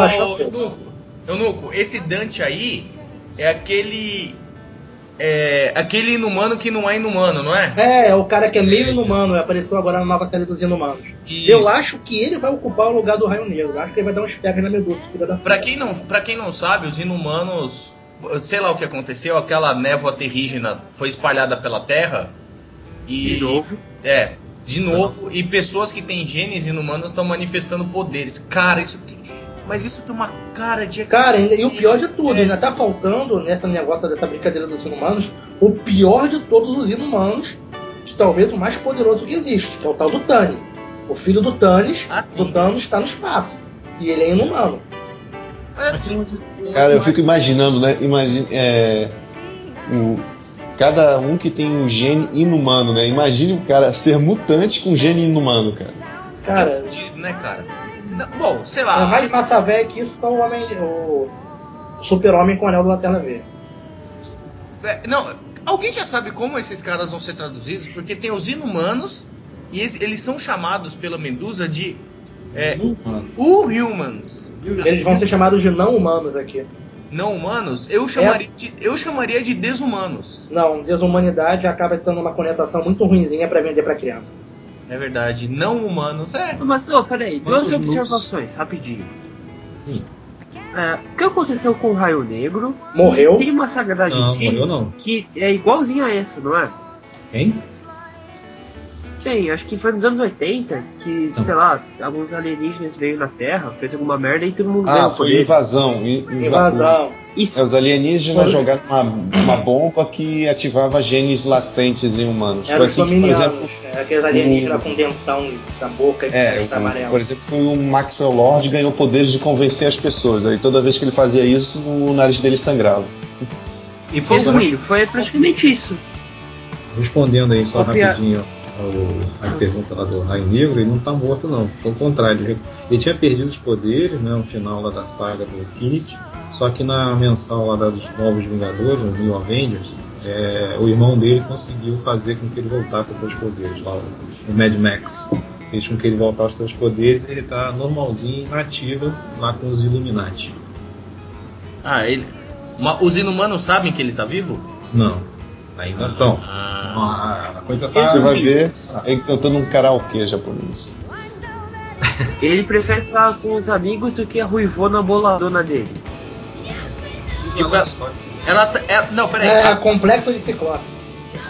Eunuco, esse Dante aí é aquele. É aquele inumano que não é inumano, não é? É, é o cara que é meio inumano, apareceu agora na nova série dos Inumanos. Isso. Eu acho que ele vai ocupar o lugar do Raio Negro. Eu acho que ele vai dar uns pegas na Medusa, filha da Pra puta. quem, não, pra quem não sabe, os inumanos. Sei lá o que aconteceu, aquela névoa terrígena foi espalhada pela Terra. E, De novo. É, de novo. E pessoas que têm genes inumanos estão manifestando poderes. Cara, isso. Mas isso tem uma cara de. Cara, e o pior de tudo, É. ainda tá faltando nessa negócio dessa brincadeira dos inumanos, o pior de todos os inumanos, que talvez o mais poderoso que existe, que é o tal do Tani. O filho do Thanos, Ah, do Thanos está no espaço. E ele é inumano. Mas, assim, Cara, eu fico imaginando, né? Imagina, é, o- cada um que tem um gene inumano, né? Imagine o cara ser mutante com gene inumano, cara. Cara, é fudido, né, cara? Não, bom, sei lá. é mais massa velha que isso, só o homem. O super-homem com o anel do Lanterna Verde. É, Não, alguém já sabe como esses caras vão ser traduzidos? Porque tem os inumanos e eles, eles são chamados pela Medusa de é, humans. Eles vão ser chamados de não humanos aqui. Não humanos, eu chamaria, de, eu chamaria de desumanos. Não, desumanidade acaba tendo uma conotação muito ruinzinha pra vender pra criança. É verdade. Não humanos, é. Mas, ô, peraí, duas observações, rapidinho. Sim. É, o que aconteceu com o Raio Negro? Morreu? Tem uma saga Não, DC morreu não. que é igualzinha a essa, não é? Quem? Tem, acho que foi nos anos 80 que, Não. sei lá, alguns alienígenas veio na Terra, fez alguma merda e todo mundo Ah, ganhou foi poderes. invasão. in- inva- Invasão. Isso. É, os alienígenas Foram- jogaram uma, uma bomba que ativava genes latentes em humanos. Eram Foi os que, por exemplo, dominianos. é, aqueles alienígenas o- com dentão na boca e É, testa amarela. por exemplo, foi o Maxwell Lord ganhou poderes de convencer as pessoas. Aí toda vez que ele fazia isso, o nariz dele sangrava. E foi Resumindo, foi praticamente isso. Respondendo aí só Copia- rapidinho ao, a pergunta lá do Raio Negro, ele não tá morto não. Pelo contrário, ele, ele tinha perdido os poderes, né? No final lá da saga do Infinity. Só que na mensal lá dos Novos Vingadores, no New Avengers, é, o irmão dele conseguiu fazer com que ele voltasse a ter os poderes lá, o, Mad Max. Fez com que ele voltasse a ter os poderes e ele tá normalzinho, nativo, lá com os Illuminati. Ah, ele. Os inumanos sabem que ele tá vivo? Não, ainda não. Ah. A coisa tá. Você vai ver ele cantando um karaokê japonês. Ele prefere ficar com os amigos do que a ruivona boladona dele. Tipo, ela, ela tá- é- não, peraí. É, a- complexo de ciclope.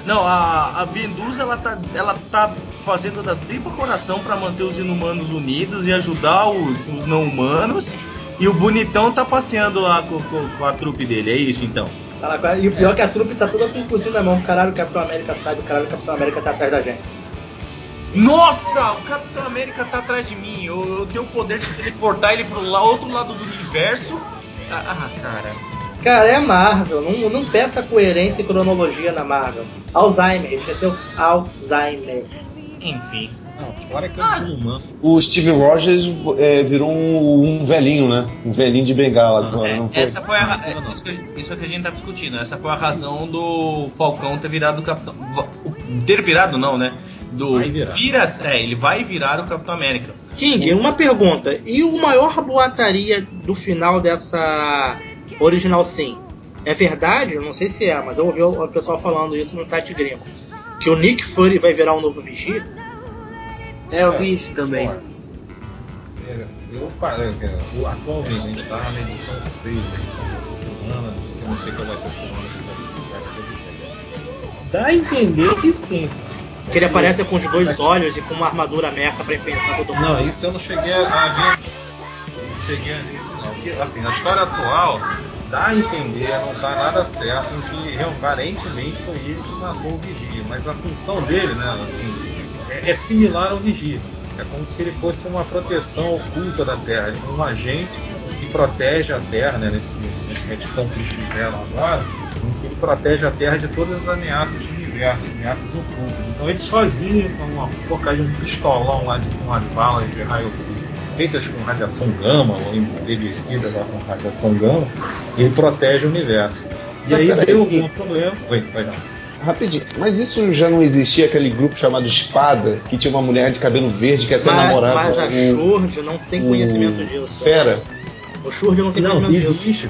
não, a, a Bendusa ela tá, ela tá fazendo das tripas coração pra manter os inumanos unidos e ajudar os, os não humanos. E o bonitão tá passeando lá com, com- com a trupe dele, é isso então. Caraca, E o pior é que a trupe tá toda com um fuzil na mão. Caralho, o Capitão América sabe, o caralho, o Capitão América tá atrás da gente. Nossa, o Capitão América tá atrás de mim. Eu, eu tenho o poder de teleportar ele pro outro lado do universo. Ah, ah, cara. Cara, é Marvel, não, não peça coerência e cronologia na Marvel. Alzheimer, esqueceu? Alzheimer. Enfim. Não, fora que é um humano. O Steve Rogers é, virou um, um velhinho, né? Um velhinho de bengala agora. É, não foi? essa foi a, é, isso, que, isso que a gente tava discutindo. Essa foi a razão do Falcão ter virado o Capitão. o- Ter virado, não, né? Do vira, é, ele vai virar o Capitão América. King, uma pergunta. E o maior boataria do final dessa original sim? É verdade? Eu não sei se é, mas eu ouvi o o pessoal falando isso no site gringo. Que o Nick Fury vai virar um novo Vigia? É, eu vi isso também. É, eu, parei, é, o- atualmente a gente está na edição 6 da edição dessa semana, eu não sei qual vai ser a semana que. Dá a entender que sim. Que ele aparece com os dois olhos e com uma armadura meca pra enfrentar todo mundo. Não, isso eu não cheguei a ver. Não cheguei a ver isso não. Porque, assim, na história atual, dá a entender, não tá nada certo, em que aparentemente foi ele que matou o Vigia. Mas a função dele, né, assim, é, é similar ao Vigia. É como se ele fosse uma proteção oculta da Terra, é um agente que protege a Terra, né, nesse, nesse que eles fizeram agora, que ele protege a Terra de todas as ameaças do universo, ameaças ocultas. Então ele sozinho, com uma porcaria de um pistolão lá de umas balas de raio feitas com radiação gama ou envelhecidas lá com radiação gama, ele protege o universo. E Mas aí deu algum problema. Oi, vai. Rapidinho, mas isso já não existia aquele grupo chamado Espada, que tinha uma mulher de cabelo verde que até Mas, namorava mas a Shurd não tem conhecimento disso. Fera. O Shurd não tem Não, conhecimento disso. existe.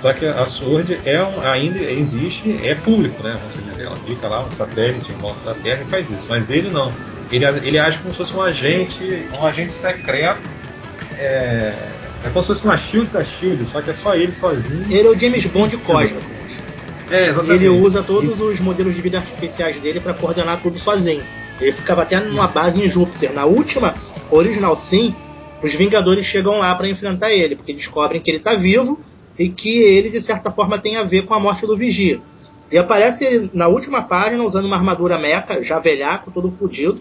Só que a Sword é um- ainda existe, é público, né? Você vê, ela fica lá, um satélite em volta da Terra e faz isso. Mas ele não. Ele, ele age como se fosse um agente, um agente secreto. É, é como se fosse uma Shield da Shield, só que é só ele sozinho. Ele é o James Bond cósmico. É, ele usa todos os modelos de vida artificiais dele pra coordenar tudo sozinho. Ele ficava até numa base em Júpiter. Na última, original sim, os Vingadores chegam lá pra enfrentar ele, porque descobrem que ele tá vivo e que ele, de certa forma, tem a ver com a morte do Vigia. E aparece ele na última página usando uma armadura meca, já velhaco, todo fudido,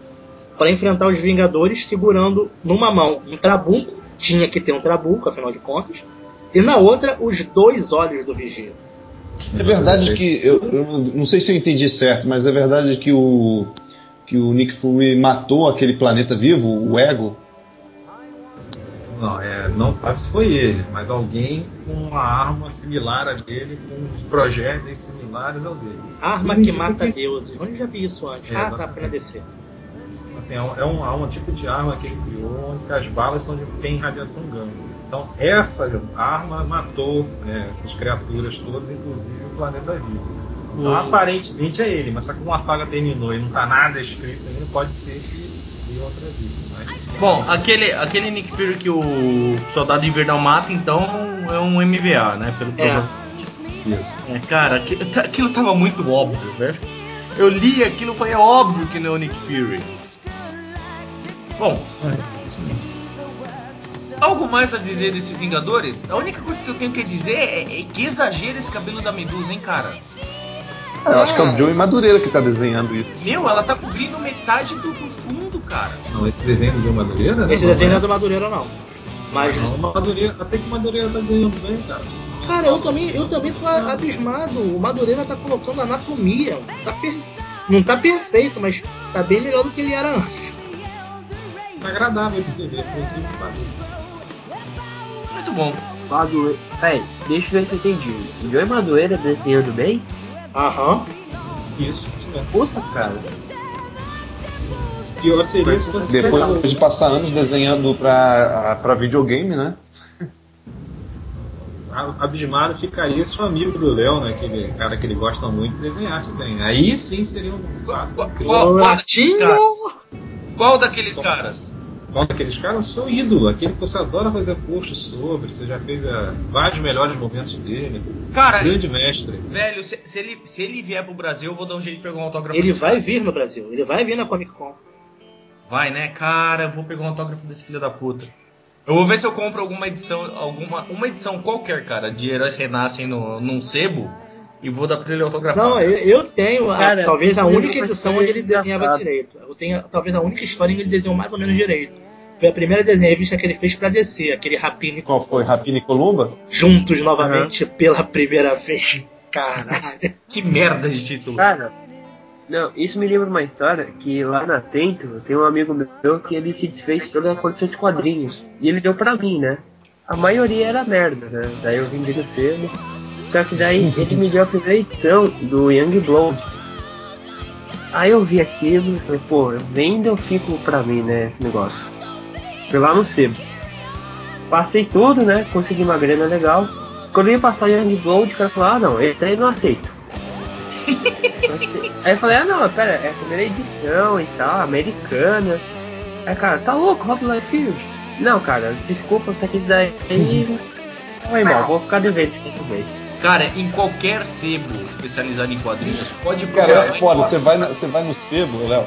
para enfrentar os Vingadores, segurando numa mão um trabuco, tinha que ter um trabuco, afinal de contas, e na outra os dois olhos do Vigia. É verdade que eu, eu não- sei se eu entendi certo, mas é verdade que o que o Nick Fury matou aquele planeta vivo, o Ego. Não, é, não sabe se foi ele, mas alguém com uma arma similar a dele, com projéteis similares ao dele. Arma que mata deuses. Onde já vi isso antes? É, ah, tá, na DC. Assim, é, um, é um, é um tipo de arma que ele criou onde as balas são de, tem radiação gama. Então essa arma matou né, essas criaturas todas, inclusive o planeta vivo. Então, Hum. aparentemente é ele, mas só que como a saga terminou e não tá nada escrito ainda, pode ser que vão atrás disso. Mas, Bom, aquele, aquele Nick Fury que o Soldado Invernal mata, então, é um MVA, né? Pelo É. É, cara, tá- aquilo tava muito óbvio, velho. Eu li aquilo e falei, é óbvio que não é o Nick Fury. Bom, algo mais a dizer desses Vingadores? A única coisa que eu tenho que dizer é, é que exagera esse cabelo da Medusa, hein, cara? Ah, eu acho que é o Joey Madureira que tá desenhando isso. Meu, ela tá cobrindo metade do, do fundo, cara. Não, esse desenho do Joe Madureira, né? Esse desenho não é do Madureira, não. Mas, Não, Madureira, até que o Madureira tá desenhando bem, cara. cara, eu também, eu também tô abismado. O Madureira tá colocando anatomia. Tá per- Não tá perfeito, mas tá bem melhor do que ele era antes. Tá agradável de se ver, por incrível que pareça. Muito bom. Madureira. Peraí, deixa eu ver se eu entendi. O Joey Madureira desenhando bem? Aham. Isso, isso mesmo. Puta, cara. Pior seria se fosse. Depois de passar anos desenhando pra, pra videogame, né? A- Abismado ficaria se o amigo do Léo, né? Aquele cara que ele gosta muito, desenhasse bem. Aí sim seria um Qual, qual, qual daqueles Ratinho! caras? Qual daqueles caras? Qual daqueles caras? Sou ídolo, aquele que você adora fazer posts sobre, você já fez eh, vários melhores momentos dele. Cara, Grande esse- mestre. Velho, se, se ele, se ele vier pro Brasil, eu vou dar um jeito de pegar um autógrafo Ele vai cara. vir no Brasil. Ele vai vir na Comic Con. Vai, né? Cara, eu vou pegar um autógrafo desse filho da puta. Eu vou ver se eu compro alguma edição, alguma uma edição qualquer, cara, de Heróis Renascem no, num sebo e vou dar pra ele autografar. Não, eu, eu tenho a- Cara, talvez a única edição onde ele desenhava engraçado. direito. Eu tenho talvez a única história em que ele desenhou mais ou menos direito. Foi a primeira desenho revista que ele fez pra descer, aquele Rapine Qual foi? Rapina e Columba? juntos novamente pela primeira vez. Caralho. Que merda de título. Cara, não, isso me lembra uma história que lá na Tento tem um amigo meu que ele se desfez de toda a coleção de quadrinhos. E ele deu pra mim, né? A maioria era merda, né? Daí eu vendi no sebo. Só que daí ele me deu a primeira edição do Young Blood. Aí eu vi aquilo e falei, pô, vendo eu fico pra mim, né, esse negócio. Fui lá no sebo. Passei tudo, né? Consegui uma grana legal. Quando eu ia passar Young Blood, o cara falou, ah não, esse daí eu não aceito. Aí eu falei, ah não, pera, é a primeira edição e tal, americana. Aí cara, tá louco, Rob Liefeld? Não, cara, desculpa, só que isso daí. Foi mal, vou ficar devendo dessa vez. Cara, em qualquer sebo especializado em quadrinhos, pode Cara, procurar. é foda, você vai, na- você vai no sebo, Léo.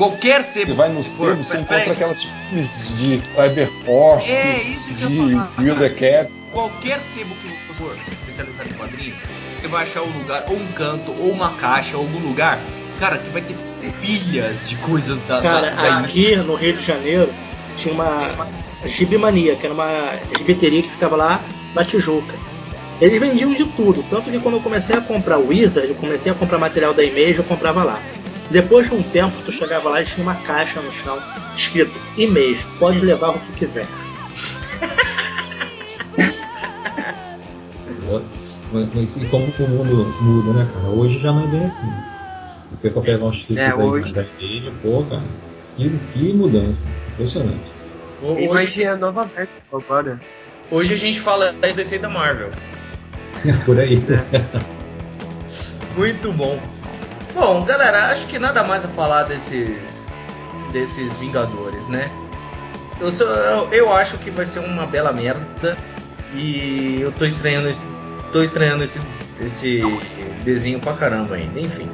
Qualquer sebo. Você vai no se sebo, for- você encontra aquelas filmes de Cyberforce, É, isso que eu de. Will the Cat. Qualquer sebo que for especializado em quadrinhos, você vai achar um lugar, ou um canto, ou uma caixa, ou algum lugar, cara, que vai ter pilhas de coisas da. Cara, da, da- aqui no Rio de Janeiro tinha uma Gibimania, que era uma gibeteria que ficava lá na Tijuca. Eles vendiam de tudo, tanto que quando eu comecei a comprar o Wizard, eu comecei a comprar material da Image, eu comprava lá. Depois de um tempo, tu chegava lá e tinha uma caixa no chão escrito Image, pode levar o que quiser. Mas, mas e como o mundo muda, né, cara? Hoje já não é bem assim. Se você for pegar uns títulos É, hoje- da Image, pô, cara, que, que mudança. Impressionante. Hoje, é a nova Vertigo agora. hoje a gente fala da DC da Marvel. Por aí. Muito bom. Bom, galera, acho que nada mais a falar desses desses Vingadores, né? Eu, sou, eu, eu acho que vai ser uma bela merda e eu tô estranhando esse, tô estranhando esse, esse desenho pra caramba ainda. Enfim.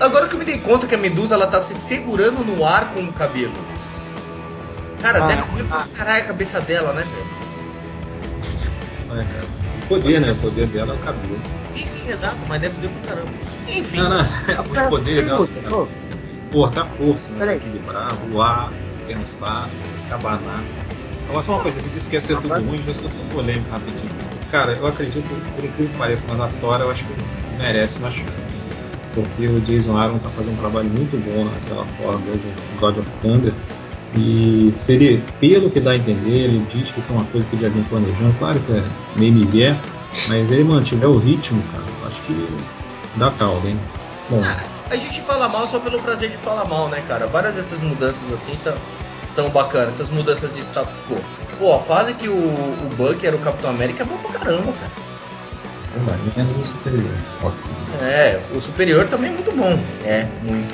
Agora que eu me dei conta que a Medusa ela tá se segurando no ar com o cabelo. Cara, Ah, deve ah. caralho a cabeça dela, né, velho? É, cara. O poder, né? O poder dela é o cabelo. Sim, sim, exato, mas deve doer pra caramba. Enfim. Não, não, é o poder dela. Força, a força, né? Equilibrar, voar, pensar, se abanar. Agora só uma coisa, você disse que ia ser tudo ruim, deixa eu só ser polêmico rapidinho. Cara, eu acredito, por incrível que pareça, mas a Thor eu acho que merece uma chance. Porque o Jason Aaron tá fazendo um trabalho muito bom naquela Thor do God of Thunder. E se ele, pelo que dá a entender, ele diz que isso é uma coisa que ele já vem planejando, claro que é meio migué, mas ele mantiver o ritmo, cara, acho que dá caldo, hein? Bom, A gente fala mal só pelo prazer de falar mal, né, cara? Várias dessas mudanças assim são, são bacanas, essas mudanças de status quo. Pô, a fase que o, o Buck era o Capitão América é bom pra caramba, cara. Menos o superior. É, o superior também é muito bom. É, muito.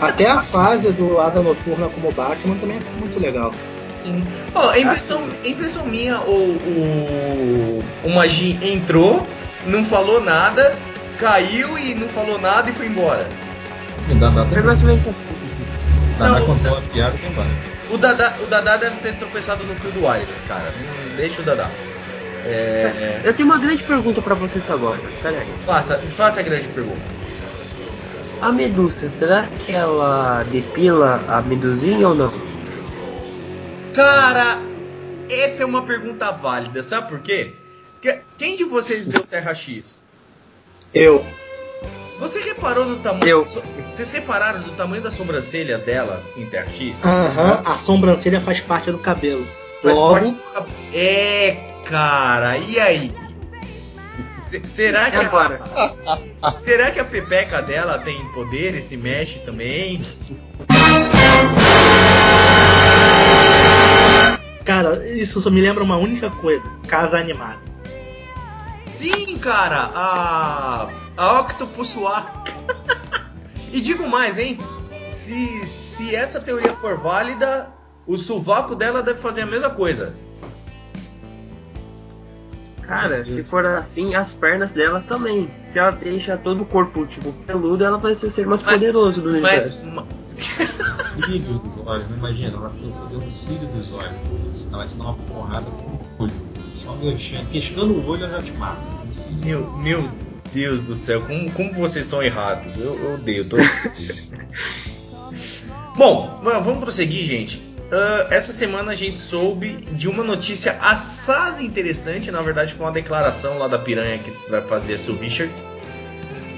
Até a fase do Asa Noturna como Batman também ficou muito legal. Sim. Ó, a impressão, a impressão minha, o, o, o Magi entrou, não falou nada, caiu e não falou nada e foi embora. O Dadá Foi também. mais ou menos assim. O Dadá Não, contou a piada e foi embora. O Dadá, o Dadá deve ter tropeçado no fio do wireless, cara. Não deixa o Dadá. É, Eu tenho uma grande pergunta pra vocês agora. Pera aí. faça, faça a grande pergunta. A Medusa, será que ela depila a medusinha ou não? Cara, essa é uma pergunta válida, sabe por quê? Porque quem de vocês deu Terra X? Eu. Você reparou no tamanho. Eu. so- Vocês repararam no tamanho da sobrancelha dela em Terra X? Aham, a sobrancelha faz parte do cabelo. Faz Logo, parte do cab- É, cara, e aí? Se- será, que a, agora? será que a pepeca dela tem poder e se mexe também? cara, isso só me lembra uma única coisa: casa animada. Sim, cara, a. A Octopus War. e digo mais, hein? Se, se essa teoria for válida, o sovaco dela deve fazer a mesma coisa. Cara, se for assim, as pernas dela também. Se ela deixa todo o corpo, tipo, peludo, ela vai ser o ser mais Mas- poderoso do Mas. universo. ma- Cílios dos olhos, imagina, ela tem o poder no cílio dos olhos. Ela te dá uma porrada com o olho. Só mexendo, piscando o olho ela já te mata. Assim, Meu, meu Deus do céu, como, como vocês são errados. Eu, eu odeio. Tô... Bom, va- vamos prosseguir, gente. Ah, essa semana a gente soube de uma notícia assaz interessante. Na verdade, foi uma declaração lá da piranha que vai fazer a Sue Richards.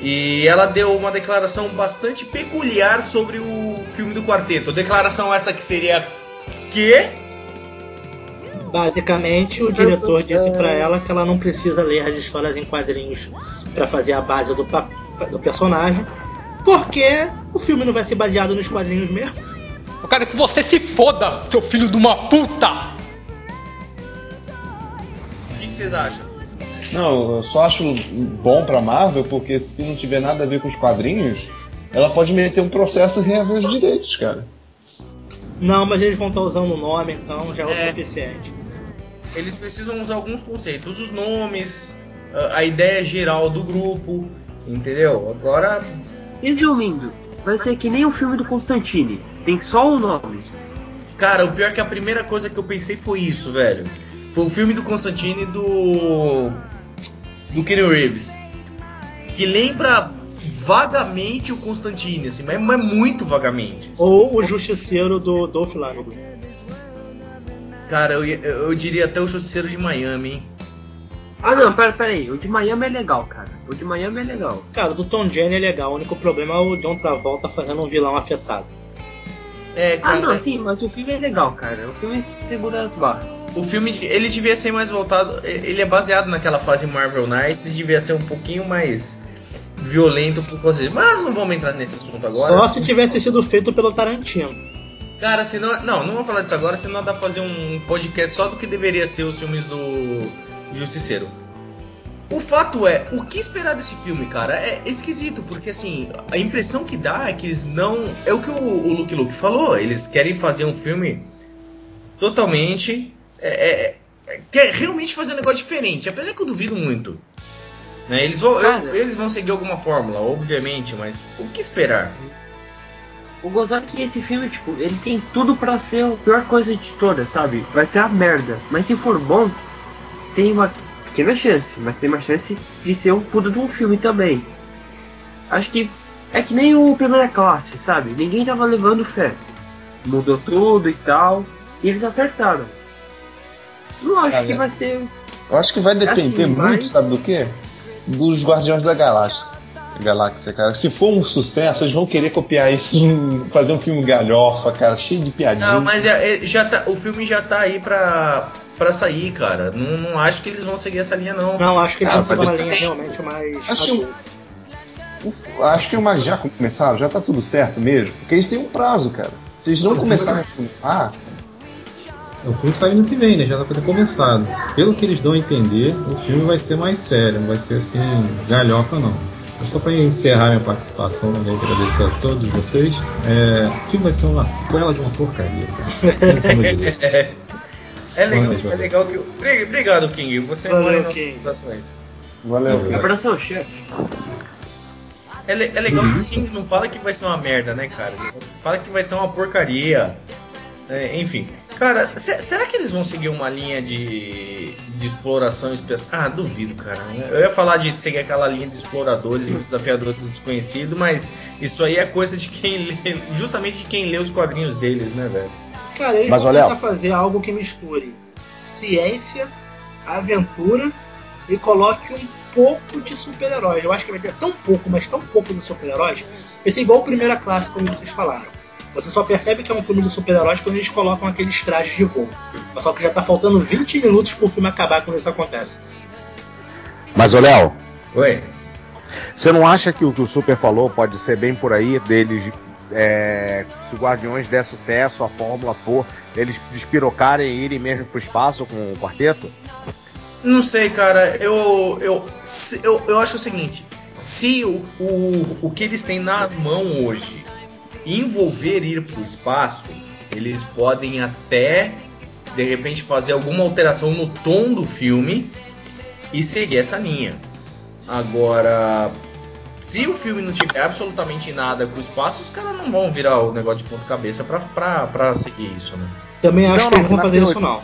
E ela deu uma declaração bastante peculiar sobre o filme do quarteto. Declaração essa que seria que Basicamente, o diretor disse pra ela que ela não precisa ler as histórias em quadrinhos pra fazer a base do, do personagem, porque o filme não vai ser baseado nos quadrinhos mesmo. Eu quero que você se foda, seu filho de uma puta! o que, vocês acham? Não, eu só acho bom pra Marvel porque se não tiver nada a ver com os quadrinhos, ela pode meter um processo e reaver os direitos, cara. Não, mas eles vão estar usando o nome, então já é o É. suficiente. eles precisam usar alguns conceitos, os nomes, a- a ideia geral do grupo, entendeu? Agora, Resumindo, vai ser que nem o filme do Constantine. Tem só o nome. cara, o pior é que a primeira coisa que eu pensei foi isso, velho. Foi o filme do Constantine do do Keanu Reeves, que lembra vagamente o Constantine, assim, mas, mas muito vagamente. Ou o Justiceiro do Dolph Lundgren. Cara, eu, eu diria até o Justiceiro de Miami, hein? Ah não, pera, pera aí. O de Miami é legal, cara. O de Miami é legal. Cara, o do Tom Jenny é legal, o único problema é o John Travolta fazendo um vilão afetado. É, Ah cara, não, sim, mas o filme é legal, cara. O filme segura as barras. O filme, ele devia ser mais voltado. Ele é baseado naquela fase Marvel Knights e devia ser um pouquinho mais violento por causa disso. Mas não vamos entrar nesse assunto agora. Só se tivesse sido feito pelo Tarantino. Cara, senão. Não, não vamos falar disso agora, senão dá pra fazer um podcast só do que deveria ser os filmes do Justiceiro. O fato é, o que esperar desse filme, cara? É esquisito, porque assim, a impressão que dá é que eles não. É o que o, o Luke Luke falou, eles querem fazer um filme totalmente. É, é, é, quer realmente fazer um negócio diferente, apesar que eu duvido muito. Né? Eles, vão, Cara. eu- eles vão seguir alguma fórmula, obviamente, mas o que esperar? O gozado é que esse filme, tipo, ele tem tudo pra ser a pior coisa de todas, sabe? Vai ser a merda. Mas se for bom, tem uma pequena chance, mas tem uma chance de ser um puta de um filme também. Acho que é que nem o Primeira Classe, sabe? Ninguém tava levando fé. Mudou tudo e tal, e eles acertaram. Não acho que vai ser. Eu acho que vai depender Assim, muito, mas- sabe do quê? Dos Guardiões da Galáxia. Galáxia, cara. Se for um sucesso, eles vão querer copiar isso, em- fazer um filme galhofa, cara, cheio de piadinha. Não, mas já, é- já tá, o filme já tá aí pra, pra sair, cara. Não, não acho que eles vão seguir essa linha, não. Não, acho que eles Ah, vão seguir uma linha realmente mais Acho que- adulta. Acho que mas já começaram, já tá tudo certo mesmo. Porque eles têm um prazo, cara. Se eles não começarem a filmar, O filme sai no que vem, né? Já tá pra ter começado. Pelo que eles dão a entender, o filme vai ser mais sério, não vai ser assim, galhofa não. Mas Só para encerrar minha participação, né, agradecer a todos vocês. É, o filme vai ser uma bela de uma porcaria. Cara. Sem de. É legal, é legal que. Obri- Obrigado, King. Você Valeu, manda nossas King. ações. Valeu. Abração, chefe. É, le- é legal que o King não fala que vai ser uma merda, né, cara? Ele fala que vai ser uma porcaria. É, enfim. Cara, se- será que eles vão seguir uma linha de, de exploração especial? Ah, duvido, cara. Eu ia falar de seguir aquela linha de exploradores e desafiadores do desconhecido, mas isso aí é coisa de quem lê, justamente de quem lê os quadrinhos deles, né, velho? Cara, eles Mas, vão olha- tentar fazer algo que misture ciência, aventura e coloque um pouco de super-heróis. Eu acho que vai ter tão pouco, mas tão pouco de super-heróis. Vai ser igual a primeira classe, como vocês falaram. Você só percebe que é um filme de super-heróis quando eles colocam aqueles trajes de voo. Mas só que já tá faltando 20 minutos pro filme acabar quando isso acontece. Mas, ô Léo, Oi. você não acha que o que o Super falou pode ser bem por aí deles, é, se Guardiões der sucesso, a fórmula for, eles despirocarem e irem mesmo pro espaço com o quarteto? Não sei, cara. Eu, eu, eu, eu acho o seguinte: se o, o, o que eles têm na mão hoje envolver ir para o espaço, eles podem até de repente fazer alguma alteração no tom do filme e seguir essa linha. Agora, se o filme não tiver absolutamente nada com o espaço, os caras não vão virar o negócio de ponta cabeça pra, pra, pra seguir isso, né? Também acho Não, que não, eles vão fazer teoria- isso não.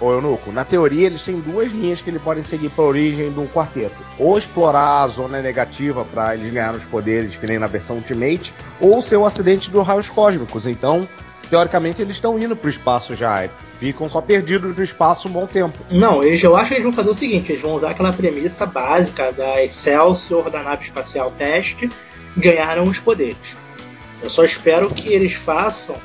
Ô Eunuco, na teoria eles têm duas linhas que eles podem seguir para a origem do quarteto. Ou explorar a zona negativa para eles ganharem os poderes, que nem na versão Ultimate, ou ser o acidente dos raios cósmicos. Então, teoricamente, eles estão indo para o espaço já. Ficam só perdidos no espaço um bom tempo. Não, eles, eu acho que eles vão fazer o seguinte: eles vão usar aquela premissa básica da Excelsior, da nave espacial teste, ganharam os poderes. Eu só espero que eles façam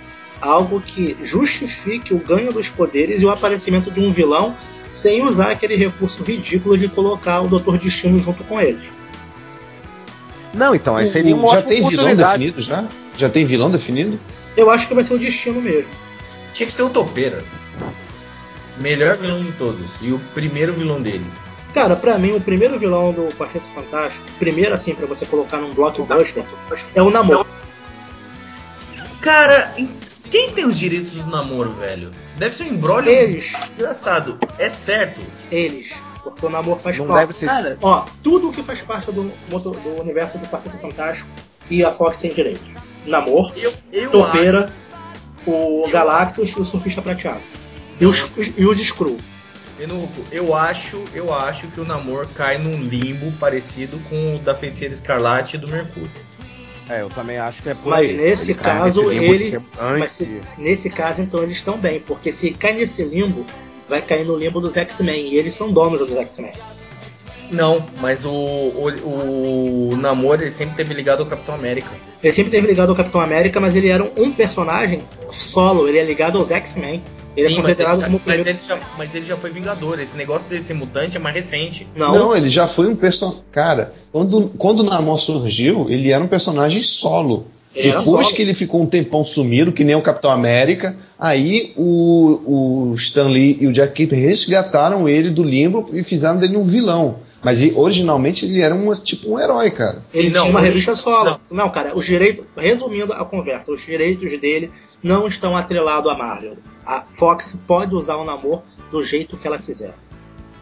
algo que justifique o ganho dos poderes e o aparecimento de um vilão sem usar aquele recurso ridículo de colocar o Doutor Destino junto com eles. Não, então, aí seria uma já tem vilão definido já? Já tem vilão definido? Eu acho que vai ser o Destino mesmo. Tinha que ser o Topeira. Melhor vilão de todos. E o primeiro vilão deles. Cara, pra mim, o primeiro vilão do Quarteto Fantástico, primeiro assim, pra você colocar num blockbuster, é o Namor. Cara, em- quem tem os direitos do namoro, velho? Deve ser um embrólio Eles. desgraçado. É certo. Eles. Porque o Namor faz Não parte. deve ser. Cara, Ó, tudo que faz parte do, do universo do Quarteto Fantástico e a Fox tem direitos. Namor, Eu, eu Topeira, o Galactus e o Surfista Prateado. E os, e os Skrull. Enuco, eu acho, eu acho que o namoro cai num limbo parecido com o da Feiticeira Escarlate e do Mercúrio. É, eu também acho que é por Mas aí. nesse Ele caso, nesse ele- ser Mas Antes, se- nesse caso, então, eles estão bem. Porque se cai nesse limbo, vai cair no limbo dos X-Men. E eles são donos dos X-Men. Não, mas o, o, o namoro ele sempre teve ligado ao Capitão América. Ele sempre teve ligado ao Capitão América, mas ele era um personagem solo. Ele é ligado aos X-Men. Ele é Sim, mas considerado ele, já, como mas, ele já, mas ele já foi Vingador. Esse negócio dele ser mutante é mais recente. Não, Não, ele já foi um personagem. Cara, quando, quando o Namor surgiu, ele era um personagem solo. Ele Depois solo. que ele ficou um tempão sumido, que nem o Capitão América, aí o, o Stan Lee e o Jack Kirby resgataram ele do limbo e fizeram dele um vilão. Mas originalmente ele era um, tipo um herói, cara. Ele Sim, não, tinha uma ele- revista solo. Não. cara, os direitos. Resumindo a conversa, os direitos dele não estão atrelados à Marvel. A Fox pode usar o namoro do jeito que ela quiser.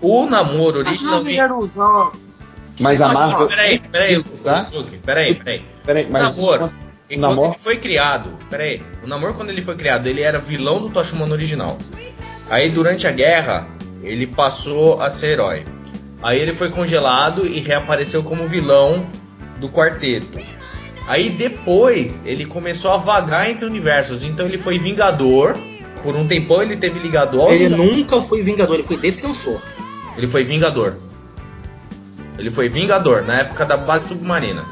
O namoro não vieram usar. Mas a Marvel. Peraí, peraí, Tá? Luke, peraí, peraí. Peraí, O mas. namoro. E Namor? quando ele foi criado, peraí, o Namor quando ele foi criado, ele era vilão do Tocha Humana original. Aí durante a guerra, ele passou a ser herói. Aí ele foi congelado e reapareceu como vilão do quarteto. Aí depois ele começou a vagar entre universos, então ele foi Vingador. Por um tempão ele teve ligado aos Ele nunca foi Vingador, ele foi defensor. Ele foi Vingador. Ele foi Vingador na época da base submarina.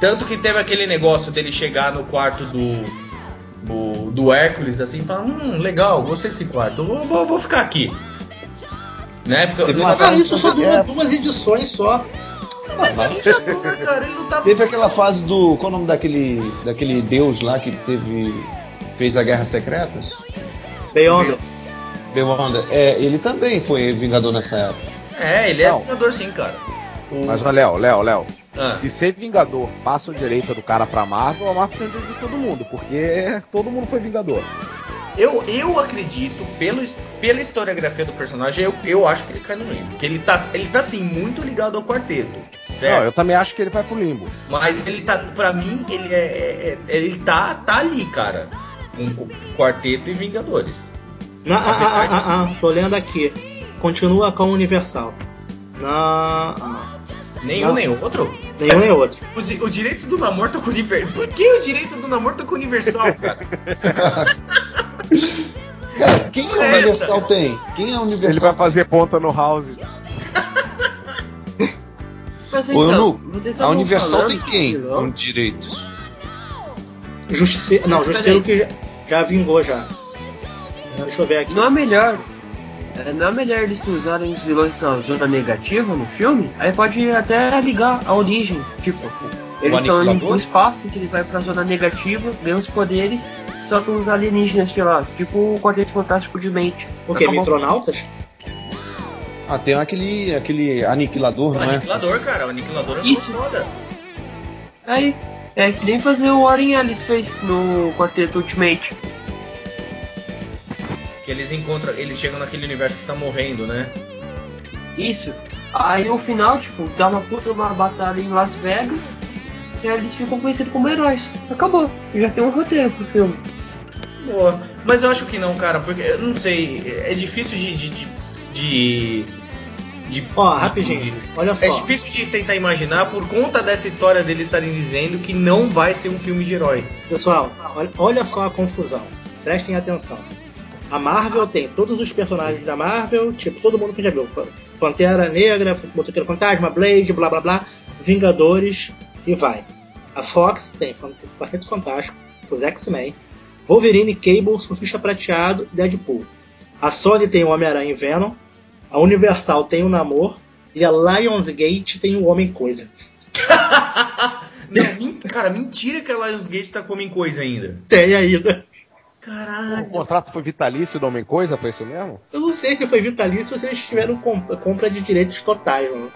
Tanto que teve aquele negócio dele chegar no quarto do do, do Hércules assim e falar: Hum, legal, gostei desse quarto, vou, vou, vou ficar aqui. Na época. Teve no- uma- Ah, isso só durou É. duas edições só. Mas é Vingador, cara, ele não tava. Teve aquela fase do. Qual o nome daquele. daquele deus lá que teve. fez a Guerra Secreta? Beyonder. Beyonder. É, ele também foi Vingador nessa época. É, ele é Não. Vingador sim, cara. O- Mas, olha, Léo, Léo, Léo. Ah. Se ser Vingador passa o direito do cara pra Marvel, a Marvel tem direito de todo mundo, porque todo mundo foi Vingador. Eu, eu acredito, pelo, pela historiografia do personagem, eu, eu acho que ele cai no limbo. Porque ele tá, ele tá assim, muito ligado ao quarteto. Certo? Não, eu também acho que ele vai pro limbo. Mas ele tá, pra mim, ele é. é- é- ele tá, tá ali, cara. Com o quarteto e Vingadores. Na, ah, ah, ah, ah, ah, tô lendo aqui. Continua com o Universal. Na, ah, Nenhum Não. nem outro. nenhum nem outro. Os, os direitos do namoro estão com o Universal. Por que o direito do namoro tá com o Universal, cara? Cara, quem é o Essa. Universal tem? Quem é o Universal? Ele vai fazer ponta no House. Mas Ô, então, Eunuco, vocês a estavam Universal tem de quem com direitos? Justiceiro. Não, Justiceiro que já, já vingou já. Deixa eu ver aqui. Não é melhor. é, Não é melhor eles usarem os vilões da zona negativa no filme? Aí pode até ligar a origem. Tipo, eles estão indo pro espaço, que ele vai pra zona negativa, ganha os poderes, só com os alienígenas, sei lá, tipo o Quarteto Fantástico de Mente. O que? Acabou. Micronautas? Ah, tem aquele, aquele aniquilador, O não é? aniquilador, cara. O aniquilador é Isso. muito foda. Aí, é que nem fazer o Warren Ellis fez no Quarteto Ultimate. Que eles encontram. Eles chegam naquele universo que tá morrendo, né? Isso. Aí no final, tipo, dá uma puta uma batalha em Las Vegas. E aí eles ficam conhecidos como heróis. Acabou. Já tem um roteiro pro filme. Boa. Mas eu acho que não, cara, porque eu não sei. É difícil de. de, de, de, de- Ó, rapidinho. Olha só. É difícil de tentar imaginar por conta dessa história deles estarem dizendo que não vai ser um filme de herói. Pessoal, olha, olha só a confusão. Prestem atenção. A Marvel tem todos os personagens da Marvel, tipo, todo mundo que já viu. Pantera Negra, Motoqueiro Fantasma, Blade, blá blá blá, Vingadores e vai. A Fox tem Quarteto Fantástico, os X-Men, Wolverine, Cable, Surfista Prateado, Deadpool. A Sony tem o Homem-Aranha e Venom, a Universal tem o Namor e a Lionsgate tem o Homem-Coisa. Não, cara, mentira que a Lionsgate tá comendo coisa ainda. Tem ainda. O Caralho. contrato foi vitalício do Homem Coisa, foi isso mesmo? Eu não sei se foi vitalício ou se eles tiveram compra, compra de direitos totais, mano.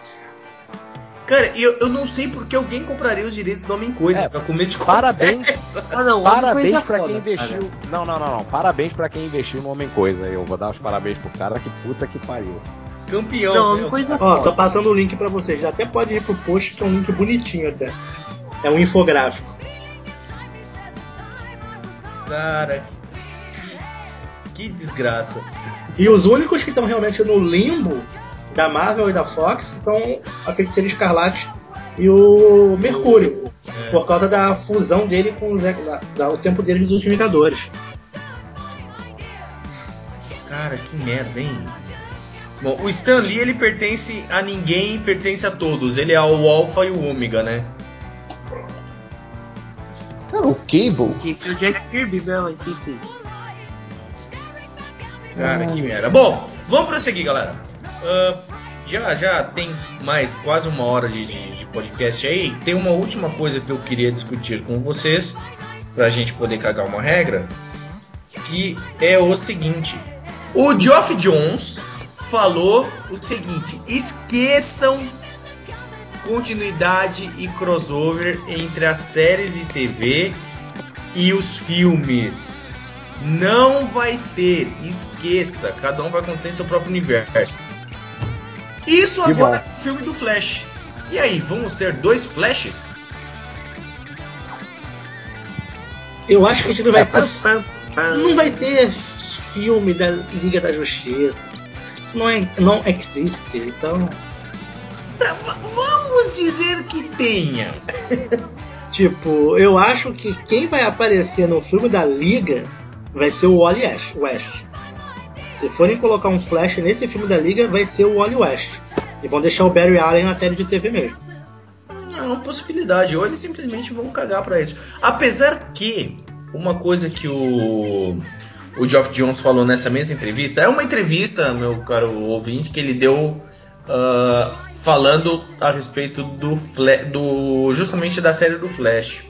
Cara, eu, eu não sei porque alguém compraria os direitos do Homem Coisa É, pra comer de parabéns. Ah não, Parabéns coisa pra foda, quem investiu. Não, não, não, não. Parabéns pra quem investiu no Homem Coisa. Eu vou dar os parabéns pro cara que puta que pariu. Campeão, Não, né? uma coisa Ó, tô passando o link pra vocês. Já até pode ir pro post, que é um link bonitinho até. É um infográfico. Cara. Que desgraça. E os únicos que estão realmente no limbo da Marvel e da Fox são a Feiticeira Escarlate e o Mercúrio. É. Por causa da fusão dele com o, Zé, da, da- o tempo dele dos Vingadores. Cara, que merda, hein? Bom, o Stan Lee ele pertence a ninguém e pertence a todos. Ele é o Alpha e o Ômega, né? Cara, o Cable. Ser o Jack Kirby, né? Mas enfim. Cara, que merda. Bom, vamos prosseguir, galera. Ah, já, já tem mais quase uma hora de, de- de podcast aí. Tem uma última coisa que eu queria discutir com vocês, pra gente poder cagar uma regra, que é o seguinte. O Geoff Jones falou o seguinte: esqueçam continuidade e crossover entre as séries de TV e os filmes. Não vai ter, esqueça. Cada um vai acontecer em seu próprio universo. Isso Que agora bom. com o filme do Flash. E aí, vamos ter dois Flashes? Eu acho que a gente não vai ter. Não vai ter filme da Liga da Justiça. Isso não, é, não existe. Então, Tá, vamos dizer que tenha. tipo, eu acho que quem vai aparecer no filme da Liga vai ser o Wally West. Se forem colocar um Flash nesse filme da Liga, vai ser o Wally West. E vão deixar o Barry Allen na série de TV mesmo. É uma possibilidade. Ou eles simplesmente vão cagar pra isso. Apesar que, uma coisa que o, o Geoff Jones falou nessa mesma entrevista, é uma entrevista, meu caro ouvinte, que ele deu ah, falando a respeito do, do justamente da série do Flash.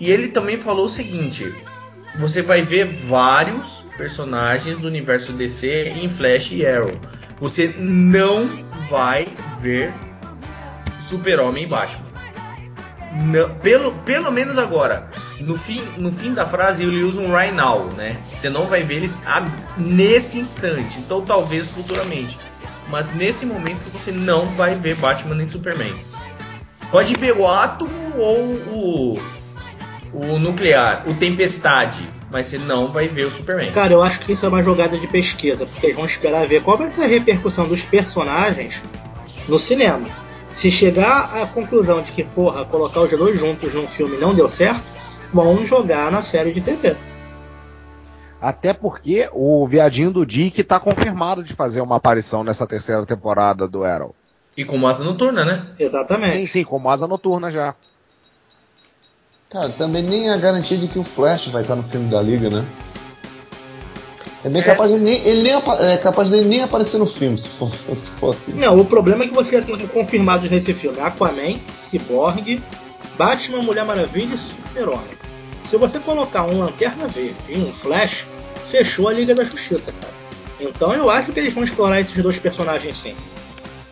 E ele também falou o seguinte: você vai ver vários personagens do universo DC em Flash e Arrow. Você não vai ver Super-Homem e Batman. Não, pelo, pelo menos agora. No fim, no fim da frase ele usa um right now, né? Você não vai ver eles nesse instante. Então talvez futuramente. Mas nesse momento você não vai ver Batman nem Superman. Pode ver o Átomo ou o, o Nuclear, o Tempestade. Mas você não vai ver o Superman. Cara, eu acho que isso é uma jogada de pesquisa, porque eles vão esperar ver qual vai ser a repercussão dos personagens no cinema. Se chegar à conclusão de que, porra, colocar os dois juntos num filme não deu certo, vão jogar na série de TV. Até porque o viadinho do Dick tá confirmado de fazer uma aparição nessa terceira temporada do Arrow. E com asa noturna, né? Exatamente. Sim, sim, como asa noturna já. Cara, também nem a garantia de que o Flash vai estar no filme da Liga, né? É bem É. capaz de ele nem, ele nem é capaz dele nem aparecer no filme, se for, se for assim. Não, o problema é que você já tem confirmados nesse filme Aquaman, Cyborg, Batman, Mulher Maravilha e Super-Homem. Se você colocar um Lanterna Verde e um Flash, fechou a Liga da Justiça, cara. Então eu acho que eles vão explorar esses dois personagens sim.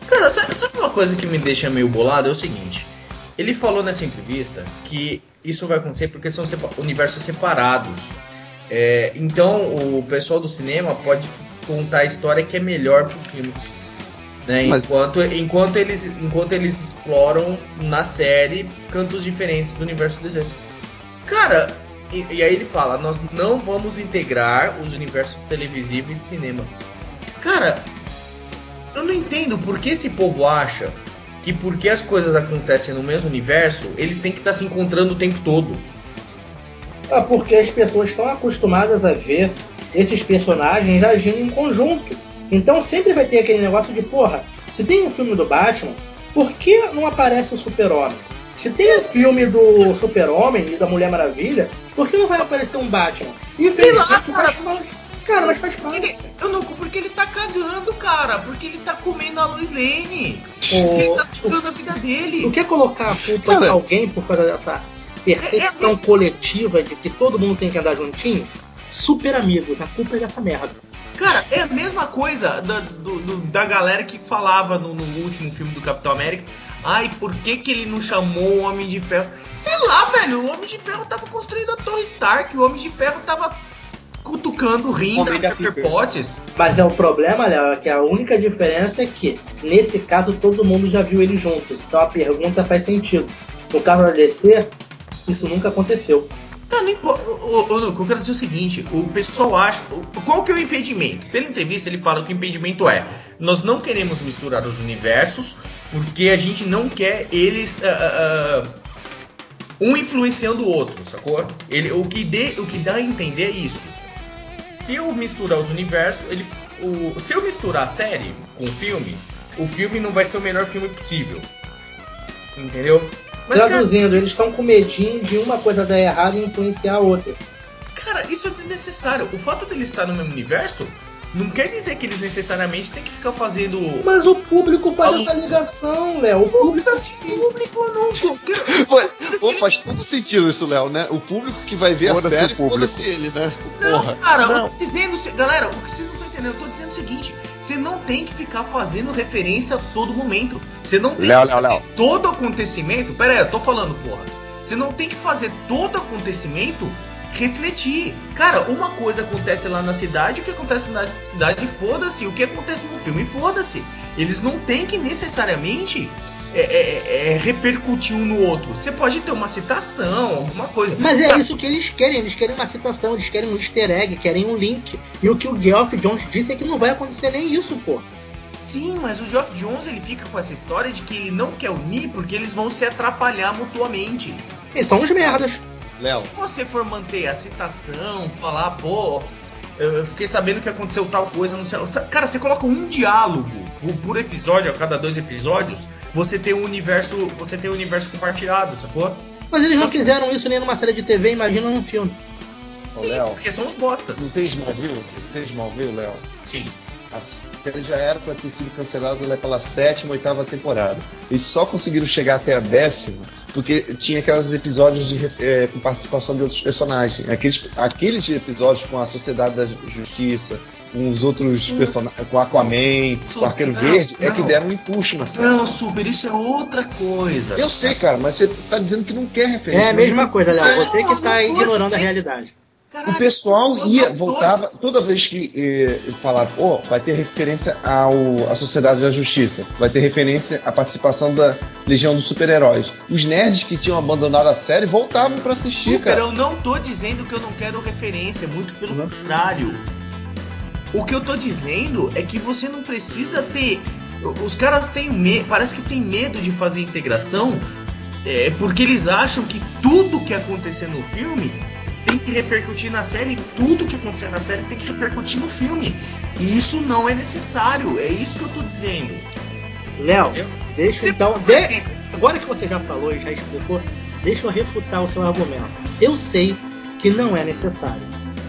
Cara, sabe, sabe uma coisa que me deixa meio bolado? É o seguinte. Ele falou nessa entrevista que isso vai acontecer porque são sepa- universos separados. É, então o pessoal do cinema pode contar a história que é melhor pro filme. Né? Mas- Enquanto, enquanto, eles, enquanto eles exploram na série cantos diferentes do universo DC. Cara, e, e aí ele fala: nós não vamos integrar os universos televisivo e de cinema. Cara, eu não entendo por que esse povo acha que porque as coisas acontecem no mesmo universo, eles têm que estar se encontrando o tempo todo. É porque as pessoas estão acostumadas a ver esses personagens agindo em conjunto. Então sempre vai ter aquele negócio de, porra, se tem um filme do Batman, por que não aparece o Super-Homem? Se tem um filme do Super-Homem e da Mulher Maravilha, por que não vai aparecer um Batman? E Sei lá, cara. Cara, mas faz parte. Ele, eu não, porque ele tá cagando, cara. Porque ele tá comendo a Lois Lane. O- Ele tá ficando a vida dele. Tu quer colocar a culpa Cara. em alguém por causa dessa percepção coletiva de que todo mundo tem que andar juntinho? Super amigos, a culpa é dessa merda. Cara, é a mesma coisa da, do- do- da galera que falava no, no último filme do Capitão América. Ai, por que, que ele não chamou o Homem de Ferro? Sei lá, velho. O Homem de Ferro tava construindo a Torre Stark. O Homem de Ferro tava cutucando, rindo, Homem da Pepper Piper. Potts. Mas é o problema, Léo, é que a única diferença é que, nesse caso, todo mundo já viu eles juntos. Então a pergunta faz sentido. No caso da DC, isso nunca aconteceu. Tá. Ô, ô, ô, Nuco, eu quero dizer o seguinte: o pessoal acha. o- Qual que é o impedimento? Pela entrevista, ele fala que o impedimento é: nós não queremos misturar os universos porque a gente não quer eles. ah, ah, um influenciando o outro, sacou? Ele, o, que dê, o que dá a entender é isso. Se eu misturar os universos, ele, o, se eu misturar a série com o filme, o filme não vai ser o melhor filme possível. Entendeu? Mas, cara, Traduzindo, eles estão com medinho de uma coisa dar errado e influenciar a outra. Cara, isso é desnecessário. O fato deles estar no mesmo universo não quer dizer que eles necessariamente têm que ficar fazendo. Mas o público faz Alô? essa ligação, Léo. O público. Público, quero- Faz, pô, eles- faz todo sentido isso, Léo, né? O público que vai ver a Foda-se série, o público. foda-se ele, né? Não, Porra. cara, Não. eu tô dizendo. Galera, o que vocês não estão entendendo? Eu tô dizendo o seguinte: você não tem que ficar fazendo referência a todo momento. Você não tem Léo, que Léo, fazer Léo. todo acontecimento. Pera aí, eu tô falando, porra. Você não tem que fazer todo acontecimento refletir. Cara, uma coisa acontece lá na cidade, o que acontece na cidade, foda-se. O que acontece no filme, foda-se. Eles não têm que necessariamente é, é, é, repercutir um no outro. Você pode ter uma citação, alguma coisa. Mas é Sabe? isso que eles querem. Eles querem uma citação, eles querem um easter egg, querem um link. E o que o Geoff Jones disse é que não vai acontecer nem isso, pô. Sim, mas o Geoff Jones ele fica com essa história de que ele não quer unir porque eles vão se atrapalhar mutuamente. Eles são uns merdas. Léo, Se você for manter a citação, falar, pô, eu fiquei sabendo que aconteceu tal coisa, não sei. Cara, você coloca um diálogo por- por episódio, a cada dois episódios, você tem um universo. Você tem um universo compartilhado, sacou? Mas eles não fizeram isso nem numa série de TV, imagina num filme. Sim, Léo, porque são os bostas. não tem Smallville? Não tem Smallville, Léo? Sim. A série já era para ter sido cancelada lá pela sétima, oitava temporada. Eles só conseguiram chegar até a décima porque tinha aqueles episódios de, eh, com participação de outros personagens. Aqueles, aqueles episódios com a Sociedade da Justiça, com os outros personagens, com Aquaman, com o Arqueiro Não, Verde, é que não. deram um impulso na série. Não, Super, isso é outra coisa. Eu sei, cara, mas você tá dizendo que não quer referência. É a mesma coisa, Léo. Não, Você que não está pode ignorando a ser. O pessoal ia, voltava, todos. toda vez que eh, falava, pô, vai ter referência ao, à Sociedade da Justiça, vai ter referência à participação da Legião dos Super-Heróis. Os nerds que tinham abandonado a série voltavam pra assistir, Super, cara. eu não tô dizendo que eu não quero referência, muito pelo Uhum. contrário. O que eu tô dizendo é que você não precisa ter. Os caras têm medo, parece que tem medo de fazer integração, é, porque eles acham que tudo que acontecer no filme tem que repercutir na série, e tudo que acontecer na série tem que repercutir no filme. E isso não é necessário, é isso que eu tô dizendo. Léo, deixa Você então. de- Agora que você já falou e já explicou, deixa eu refutar o seu argumento. Eu sei que não é necessário.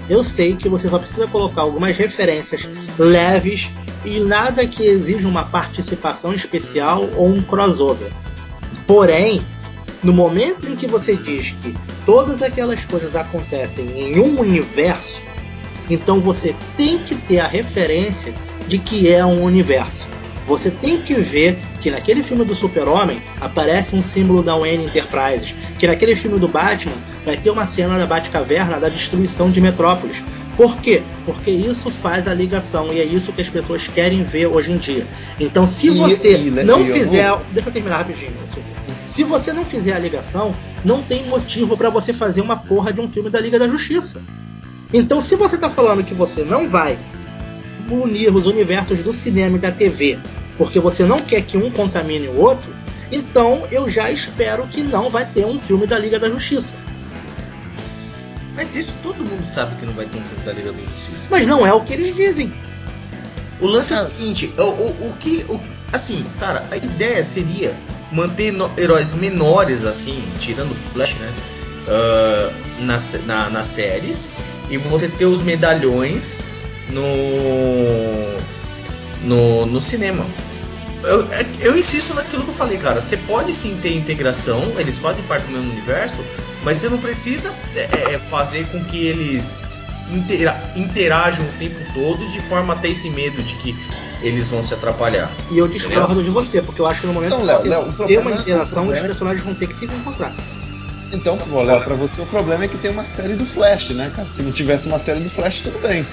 Eu sei que você só precisa colocar algumas referências leves e nada que exija uma participação especial ou um crossover. Porém, no momento em que você diz que todas aquelas coisas acontecem em um universo, então você tem que ter a referência de que é um universo. Você tem que ver que naquele filme do Super-Homem aparece um símbolo da Wayne Enterprises, que naquele filme do Batman vai ter uma cena da Batcaverna da destruição de Metrópolis. Por quê? Porque isso faz a ligação e é isso que as pessoas querem ver hoje em dia. Então, se você e- não e eu fizer, não- deixa eu terminar rapidinho. Super. Se você não fizer a ligação, não tem motivo pra você fazer uma porra de um filme da Liga da Justiça. Então, se você tá falando que você não vai unir os universos do cinema e da TV, porque você não quer que um contamine o outro, então eu já espero que não vai ter um filme da Liga da Justiça. Mas isso todo mundo sabe que não vai ter um filme da Liga da Justiça. Mas não é o que eles dizem. O lance é o Cara. seguinte, o, o, o que. O, assim, cara, a ideia seria manter no- heróis menores, assim, tirando o Flash, né? ah, nas, na- nas séries. E você ter os medalhões no. no, no cinema. Eu, é- eu insisto naquilo que eu falei, cara. Você pode sim ter integração, eles fazem parte do mesmo universo, mas você não precisa é, é, fazer com que eles intera- interajam o tempo todo de forma a ter esse medo de que eles vão se atrapalhar. E eu discordo de você, porque eu acho que no momento Então, que Léo, você Léo, problema- uma interação, o os é- personagens vão ter que se encontrar. Então, Léo, pra você o problema é que tem uma série do Flash, né, cara? Se não tivesse uma série do Flash, tudo bem.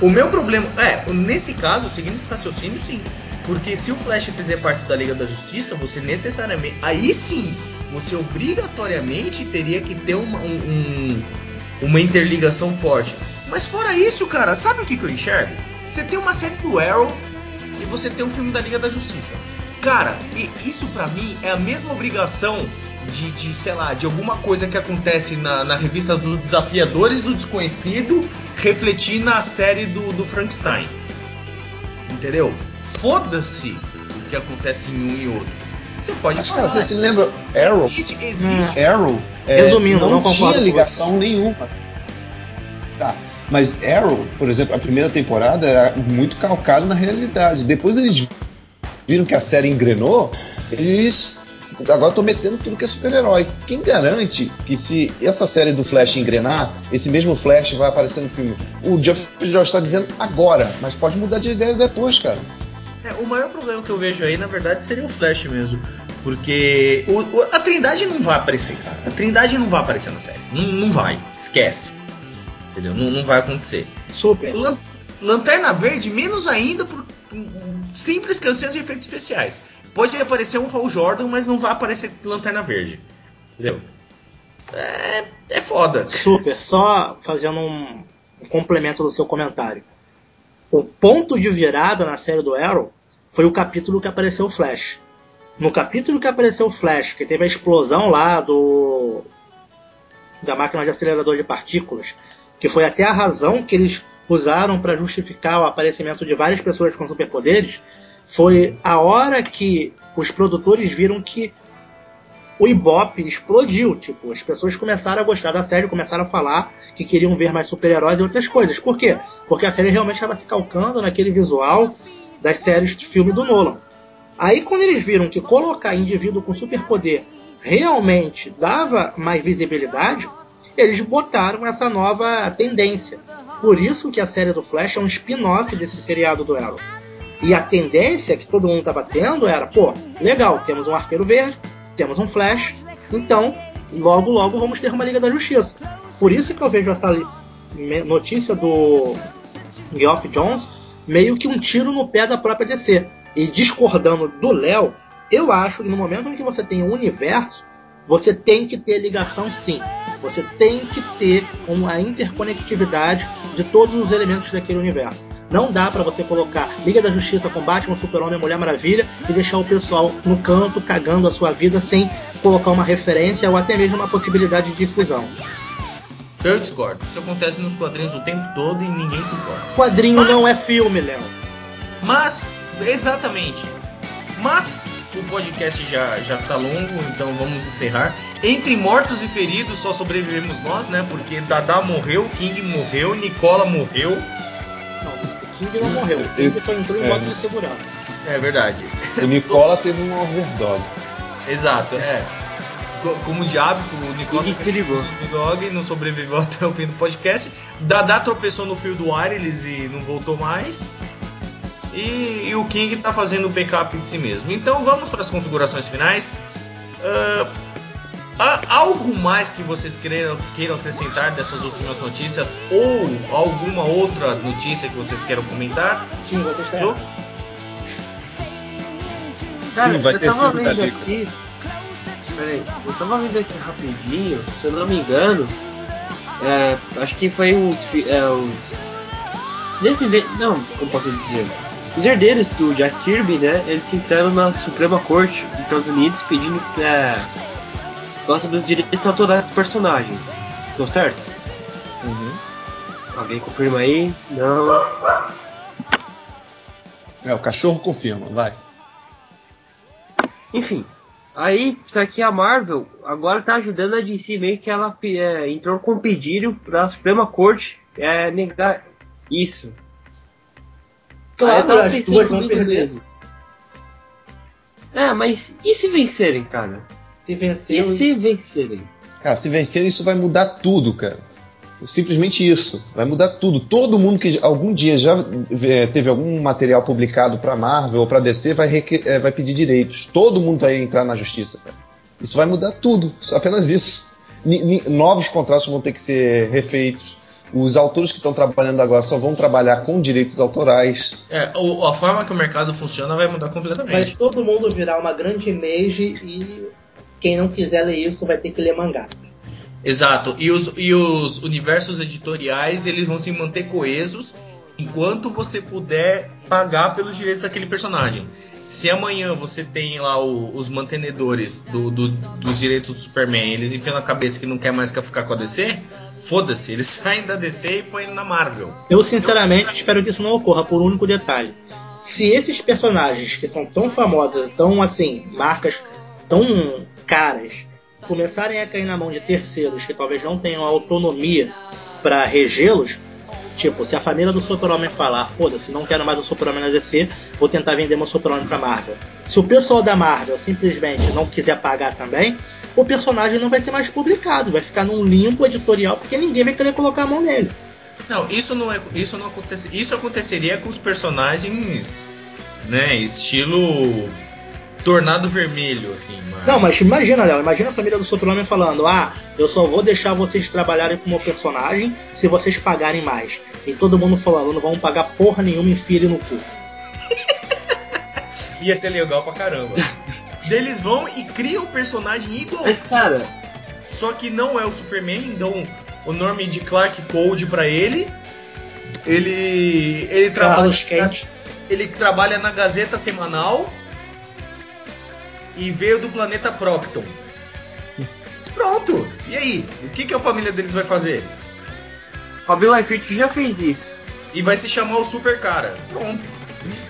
O meu problema, é, nesse caso, seguindo esse raciocínio, sim. Porque se o Flash fizer parte da Liga da Justiça, você necessariamente. Aí sim, você obrigatoriamente teria que ter uma, um- um- uma interligação forte. Mas fora isso, cara, sabe o que, que eu enxergo? Você tem uma série do Arrow e você tem um filme da Liga da Justiça. Cara, e isso pra mim é a mesma obrigação de, de, sei lá, de alguma coisa que acontece na, na revista dos Desafiadores do Desconhecido refletir na série do, do Frankenstein. Entendeu? Foda-se o que acontece em um e outro. Você pode cara, falar. você se lembra Arrow? Existe, existe. Arrow é, Resumindo, não, não concordo tinha com ligação nenhuma. Tá. Mas Arrow, por exemplo, a primeira temporada era muito calcado na realidade. Depois eles viram que a série engrenou, eles agora estão metendo tudo que é super-herói. Quem garante que se essa série do Flash engrenar, esse mesmo Flash vai aparecer no filme? O Jeff Jones está dizendo agora, mas pode mudar de ideia depois, cara. É, o maior problema que eu vejo aí, na verdade, seria o Flash mesmo. Porque o- o- a Trindade não vai aparecer, cara. A Trindade não vai aparecer na série. Não, não vai. Esquece. Entendeu? Não, não vai acontecer. Super. Lan- Lanterna Verde, menos ainda por simples questões de efeitos especiais. Pode aparecer um Hal Jordan, mas não vai aparecer Lanterna Verde. Entendeu? É, é foda. Super, só fazendo um, um complemento do seu comentário. O ponto de virada na série do Arrow foi o capítulo que apareceu o Flash. No capítulo que apareceu o Flash, que teve a explosão lá do da máquina de acelerador de partículas, que foi até a razão que eles usaram para justificar o aparecimento de várias pessoas com superpoderes, foi a hora que os produtores viram que o Ibope explodiu. Tipo, as pessoas começaram a gostar da série, começaram a falar que queriam ver mais super-heróis e outras coisas. Por quê? Porque a série realmente estava se calcando naquele visual das séries de filme do Nolan. Aí quando eles viram que colocar indivíduo com superpoder realmente dava mais visibilidade, eles botaram essa nova tendência. Por isso que a série do Flash é um spin-off desse seriado do Arrow. E a tendência que todo mundo estava tendo era, pô, legal, temos um arqueiro verde, temos um Flash, então logo logo vamos ter uma Liga da Justiça. Por isso que eu vejo essa notícia do Geoff Jones meio que um tiro no pé da própria DC. E discordando do Léo, eu acho que no momento em que você tem um universo, você tem que ter ligação sim. Você tem que ter uma interconectividade de todos os elementos daquele universo. Não dá para você colocar Liga da Justiça com Batman, Super-Homem, Mulher Maravilha e deixar o pessoal no canto cagando a sua vida sem colocar uma referência ou até mesmo uma possibilidade de difusão. Eu discordo. Isso acontece nos quadrinhos o tempo todo e ninguém se importa. Quadrinho Mas... não é filme, Léo. Mas, exatamente. Mas o podcast já, já tá longo, então vamos encerrar. Entre mortos e feridos, só sobrevivemos nós, né? Porque Dada morreu, King morreu, Nicola morreu. Não, King não morreu. King só entrou em é. de segurança. É verdade. O Nicola teve um overdose. Exato, é. Como de hábito, o Nicola se ligou. e não sobreviveu até o fim do podcast. Dada tropeçou no fio do wireless e não voltou mais. E, e, o King está fazendo o backup de si mesmo. Então vamos para as configurações finais. Uh, há algo mais que vocês queiram, queiram acrescentar dessas últimas notícias? Ou alguma outra notícia que vocês queiram comentar? Sim, você está eu... Cara, Sim, vai eu ter tava vendo aqui. Peraí, eu tava vendo aqui rapidinho, se eu não me engano. É, acho que foi os. É, os... Não, como posso dizer? Os herdeiros do Jack Kirby, né, eles entraram na Suprema Corte dos Estados Unidos pedindo é, sobre os direitos autorais dos personagens. Tô certo? Uhum. Alguém confirma aí? Não. É, o cachorro confirma, vai. Enfim, aí, só que a Marvel agora tá ajudando a DC meio que ela é, entrou com um pedido pra Suprema Corte é, negar isso. Claro, as duas vão perder. Mesmo. É, mas e se vencerem, cara? Se vencerem. E se vencerem? Cara, se vencerem, isso vai mudar tudo, cara. Simplesmente isso. Vai mudar tudo. Todo mundo que algum dia já é, teve algum material publicado para Marvel ou para DC vai, é, vai pedir direitos. Todo mundo vai entrar na justiça, cara. Isso vai mudar tudo. Apenas isso. N novos contratos vão ter que ser refeitos os autores que estão trabalhando agora só vão trabalhar com direitos autorais. É, o, a forma que o mercado funciona vai mudar completamente. Vai todo mundo virar uma grande image e quem não quiser ler isso vai ter que ler mangá. Exato. E os, e os universos editoriais eles vão se manter coesos enquanto você puder pagar pelos direitos daquele personagem. Se amanhã você tem lá o, os mantenedores do, do, dos direitos do Superman, eles enfiam na cabeça que não quer mais ficar com a DC, foda-se, eles saem da DC e põem na Marvel. Eu sinceramente espero que isso não ocorra por um único detalhe. Se esses personagens que são tão famosos, tão assim, marcas tão caras, começarem a cair na mão de terceiros que talvez não tenham autonomia para regê-los, Tipo, se a família do Super-Homem falar, foda-se, não quero mais o Super-Homem na DC, vou tentar vender meu Super-Homem pra Marvel. Se o pessoal da Marvel simplesmente não quiser pagar também, o personagem não vai ser mais publicado, vai ficar num limbo editorial porque ninguém vai querer colocar a mão nele. Não, isso não é, isso não acontece, isso aconteceria com os personagens, né, estilo Tornado Vermelho, assim. Mas... Não, mas imagina, Léo, imagina a família do Super-Homem falando: Ah, eu só vou deixar vocês trabalharem como personagem se vocês pagarem mais. E todo mundo falando: Não vamos pagar porra nenhuma, enfia ele no cu. Ia ser legal pra caramba. Eles vão e criam um personagem igual. Mas, cara. Só que não é o Superman, dão o nome de Clark Code pra ele. Ele. Ele trabalha. Ele trabalha na Gazeta Semanal e veio do planeta Procton. Pronto! E aí? O que, que a família deles vai fazer? Fabio Liefeld já fez isso. E vai se chamar o Super Cara. Pronto.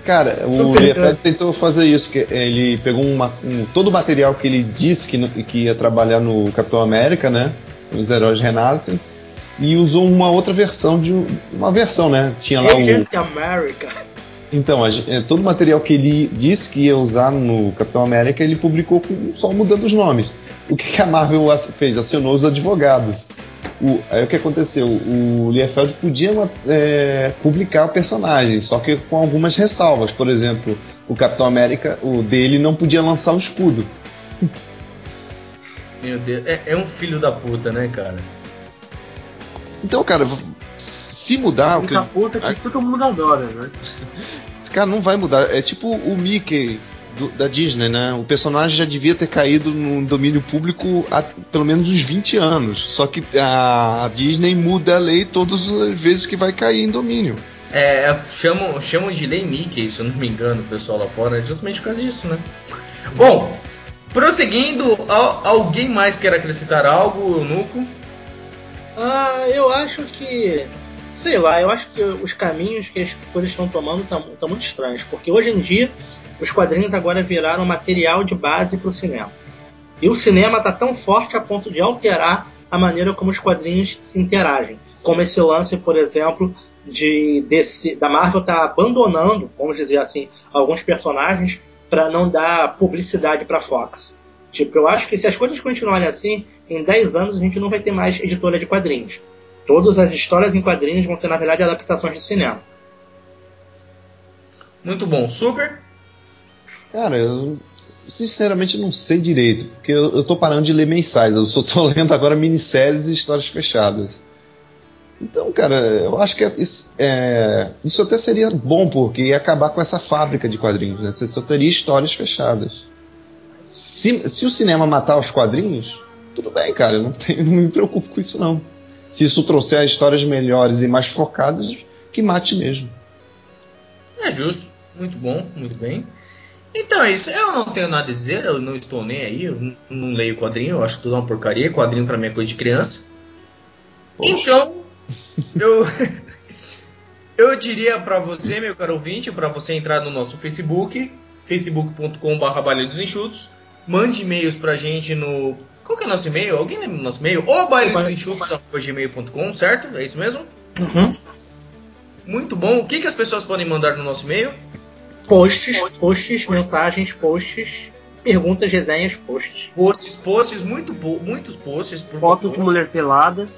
Cara, o Super Liefeld tentou fazer isso, que ele pegou uma- um- todo o material que ele disse que, no- que ia trabalhar no Capitão América, né? Os heróis renascem, e usou uma outra versão de um- uma versão, né? Tinha lá o America. Então, é, todo o material que ele disse que ia usar no Capitão América, ele publicou com, só mudando os nomes. O que, a Marvel fez? Acionou os advogados. O- aí o que aconteceu? O Liefeld podia é, publicar o personagem, só que com algumas ressalvas. Por exemplo, o Capitão América, o dele, não podia lançar o escudo. Meu Deus, é, é um filho da puta, né, cara? Então, cara, se mudar, o que puta que todo mundo adora, né? Cara, não vai mudar. É tipo o Mickey do- da Disney, né? O personagem já devia ter caído no domínio público há pelo menos uns 20 anos. Só que a, a Disney muda a lei todas as vezes que vai cair em domínio. É, chamam, chamam de Lei Mickey, se eu não me engano, o pessoal lá fora, justamente por causa disso, né? Bom, prosseguindo, al- alguém mais quer acrescentar algo, Nuco? Ah, eu acho que. Sei lá, eu acho que os caminhos que as coisas estão tomando estão muito estranhos. Porque hoje em dia, os quadrinhos agora viraram material de base para o cinema. E o cinema está tão forte a ponto de alterar a maneira como os quadrinhos se interagem. Como esse lance, por exemplo, de DC, da Marvel tá abandonando, vamos dizer assim, alguns personagens para não dar publicidade para Fox. Tipo, eu acho que se as coisas continuarem assim, em 10 anos a gente não vai ter mais editora de quadrinhos. Todas as histórias em quadrinhos vão ser, na verdade, adaptações de cinema. Muito bom. Super? Cara, eu sinceramente não sei direito, porque eu, eu tô parando de ler mensais, eu só tô lendo agora minisséries e histórias fechadas. Então, cara, eu acho que é- isso, é, isso até seria bom, porque ia acabar com essa fábrica de quadrinhos, né? Você só teria histórias fechadas. Se, se o cinema matar os quadrinhos, tudo bem, cara, eu não, tenho- não me preocupo com isso não. Se isso trouxer histórias melhores e mais focadas, que mate mesmo. É justo. Muito bom, muito bem. Então é isso. Eu não tenho nada a dizer, eu não estou nem aí, eu não- não leio quadrinho, eu acho tudo uma porcaria. Quadrinho pra mim é coisa de criança. Então, eu. Eu diria pra você, meu caro ouvinte, pra você entrar no nosso Facebook, facebook.com.br Baleiros Enxutos, mande e-mails pra gente no. Qual que é o nosso e-mail? Alguém lembra do nosso e-mail? Ou baleirosenxutos.gmail.com, certo? É isso mesmo? Uhum. Muito bom. O que, que as pessoas podem mandar no nosso e-mail? Posts, posts, mensagens, posts, perguntas, resenhas, posts. Posts, posts, muito, muitos posts, por Fotos de favor. mulher pelada.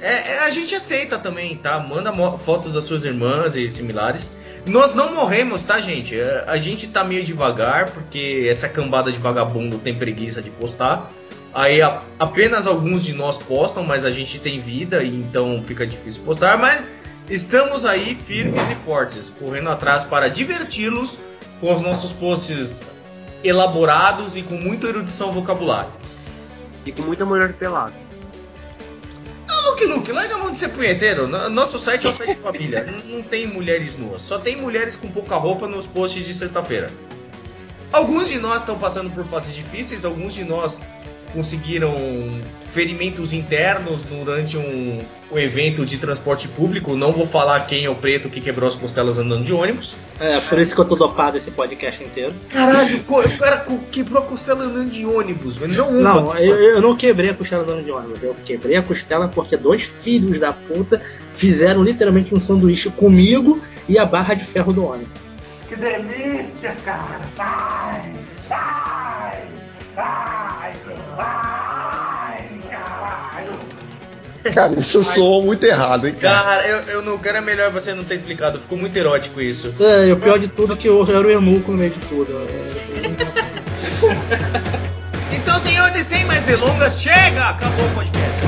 É, é, a gente aceita também, tá? Manda fotos das suas irmãs e similares. Nós não morremos, tá, gente? É, A gente tá meio devagar, porque essa cambada de vagabundo tem preguiça de postar. Aí a- apenas alguns de nós postam, mas a gente tem vida, e então fica difícil postar. Mas estamos aí firmes e fortes, correndo atrás para diverti-los com os nossos posts elaborados e com muita erudição vocabulário. E com muita mulher pelada. Não, Luke, Luke, larga a mão de ser punheteiro. No- Nosso site é um site de família. Não tem mulheres nuas. Só tem mulheres com pouca roupa nos posts de sexta-feira. Alguns de nós estão passando por fases difíceis. Alguns de nós conseguiram ferimentos internos durante um, um evento de transporte público. Não vou falar quem é o preto que quebrou as costelas andando de ônibus. É, por isso que eu tô dopado esse podcast inteiro. Caralho, o cara quebrou a costela andando de ônibus, velho. Não uma. Não, eu, eu não quebrei a costela do ano de ônibus. Eu quebrei a costela porque dois filhos da puta fizeram literalmente um sanduíche comigo e a barra de ferro do ônibus. Que delícia, cara! Ai, ai, ai, ai, caralho! Cara, isso soou muito errado, hein, cara? Cara, eu, eu não quero é melhor você não ter explicado. Ficou muito erótico isso. É, e o pior de tudo é que eu era o eunuco no meio de tudo. Então, senhores, sem mais delongas, chega! Acabou o podcast.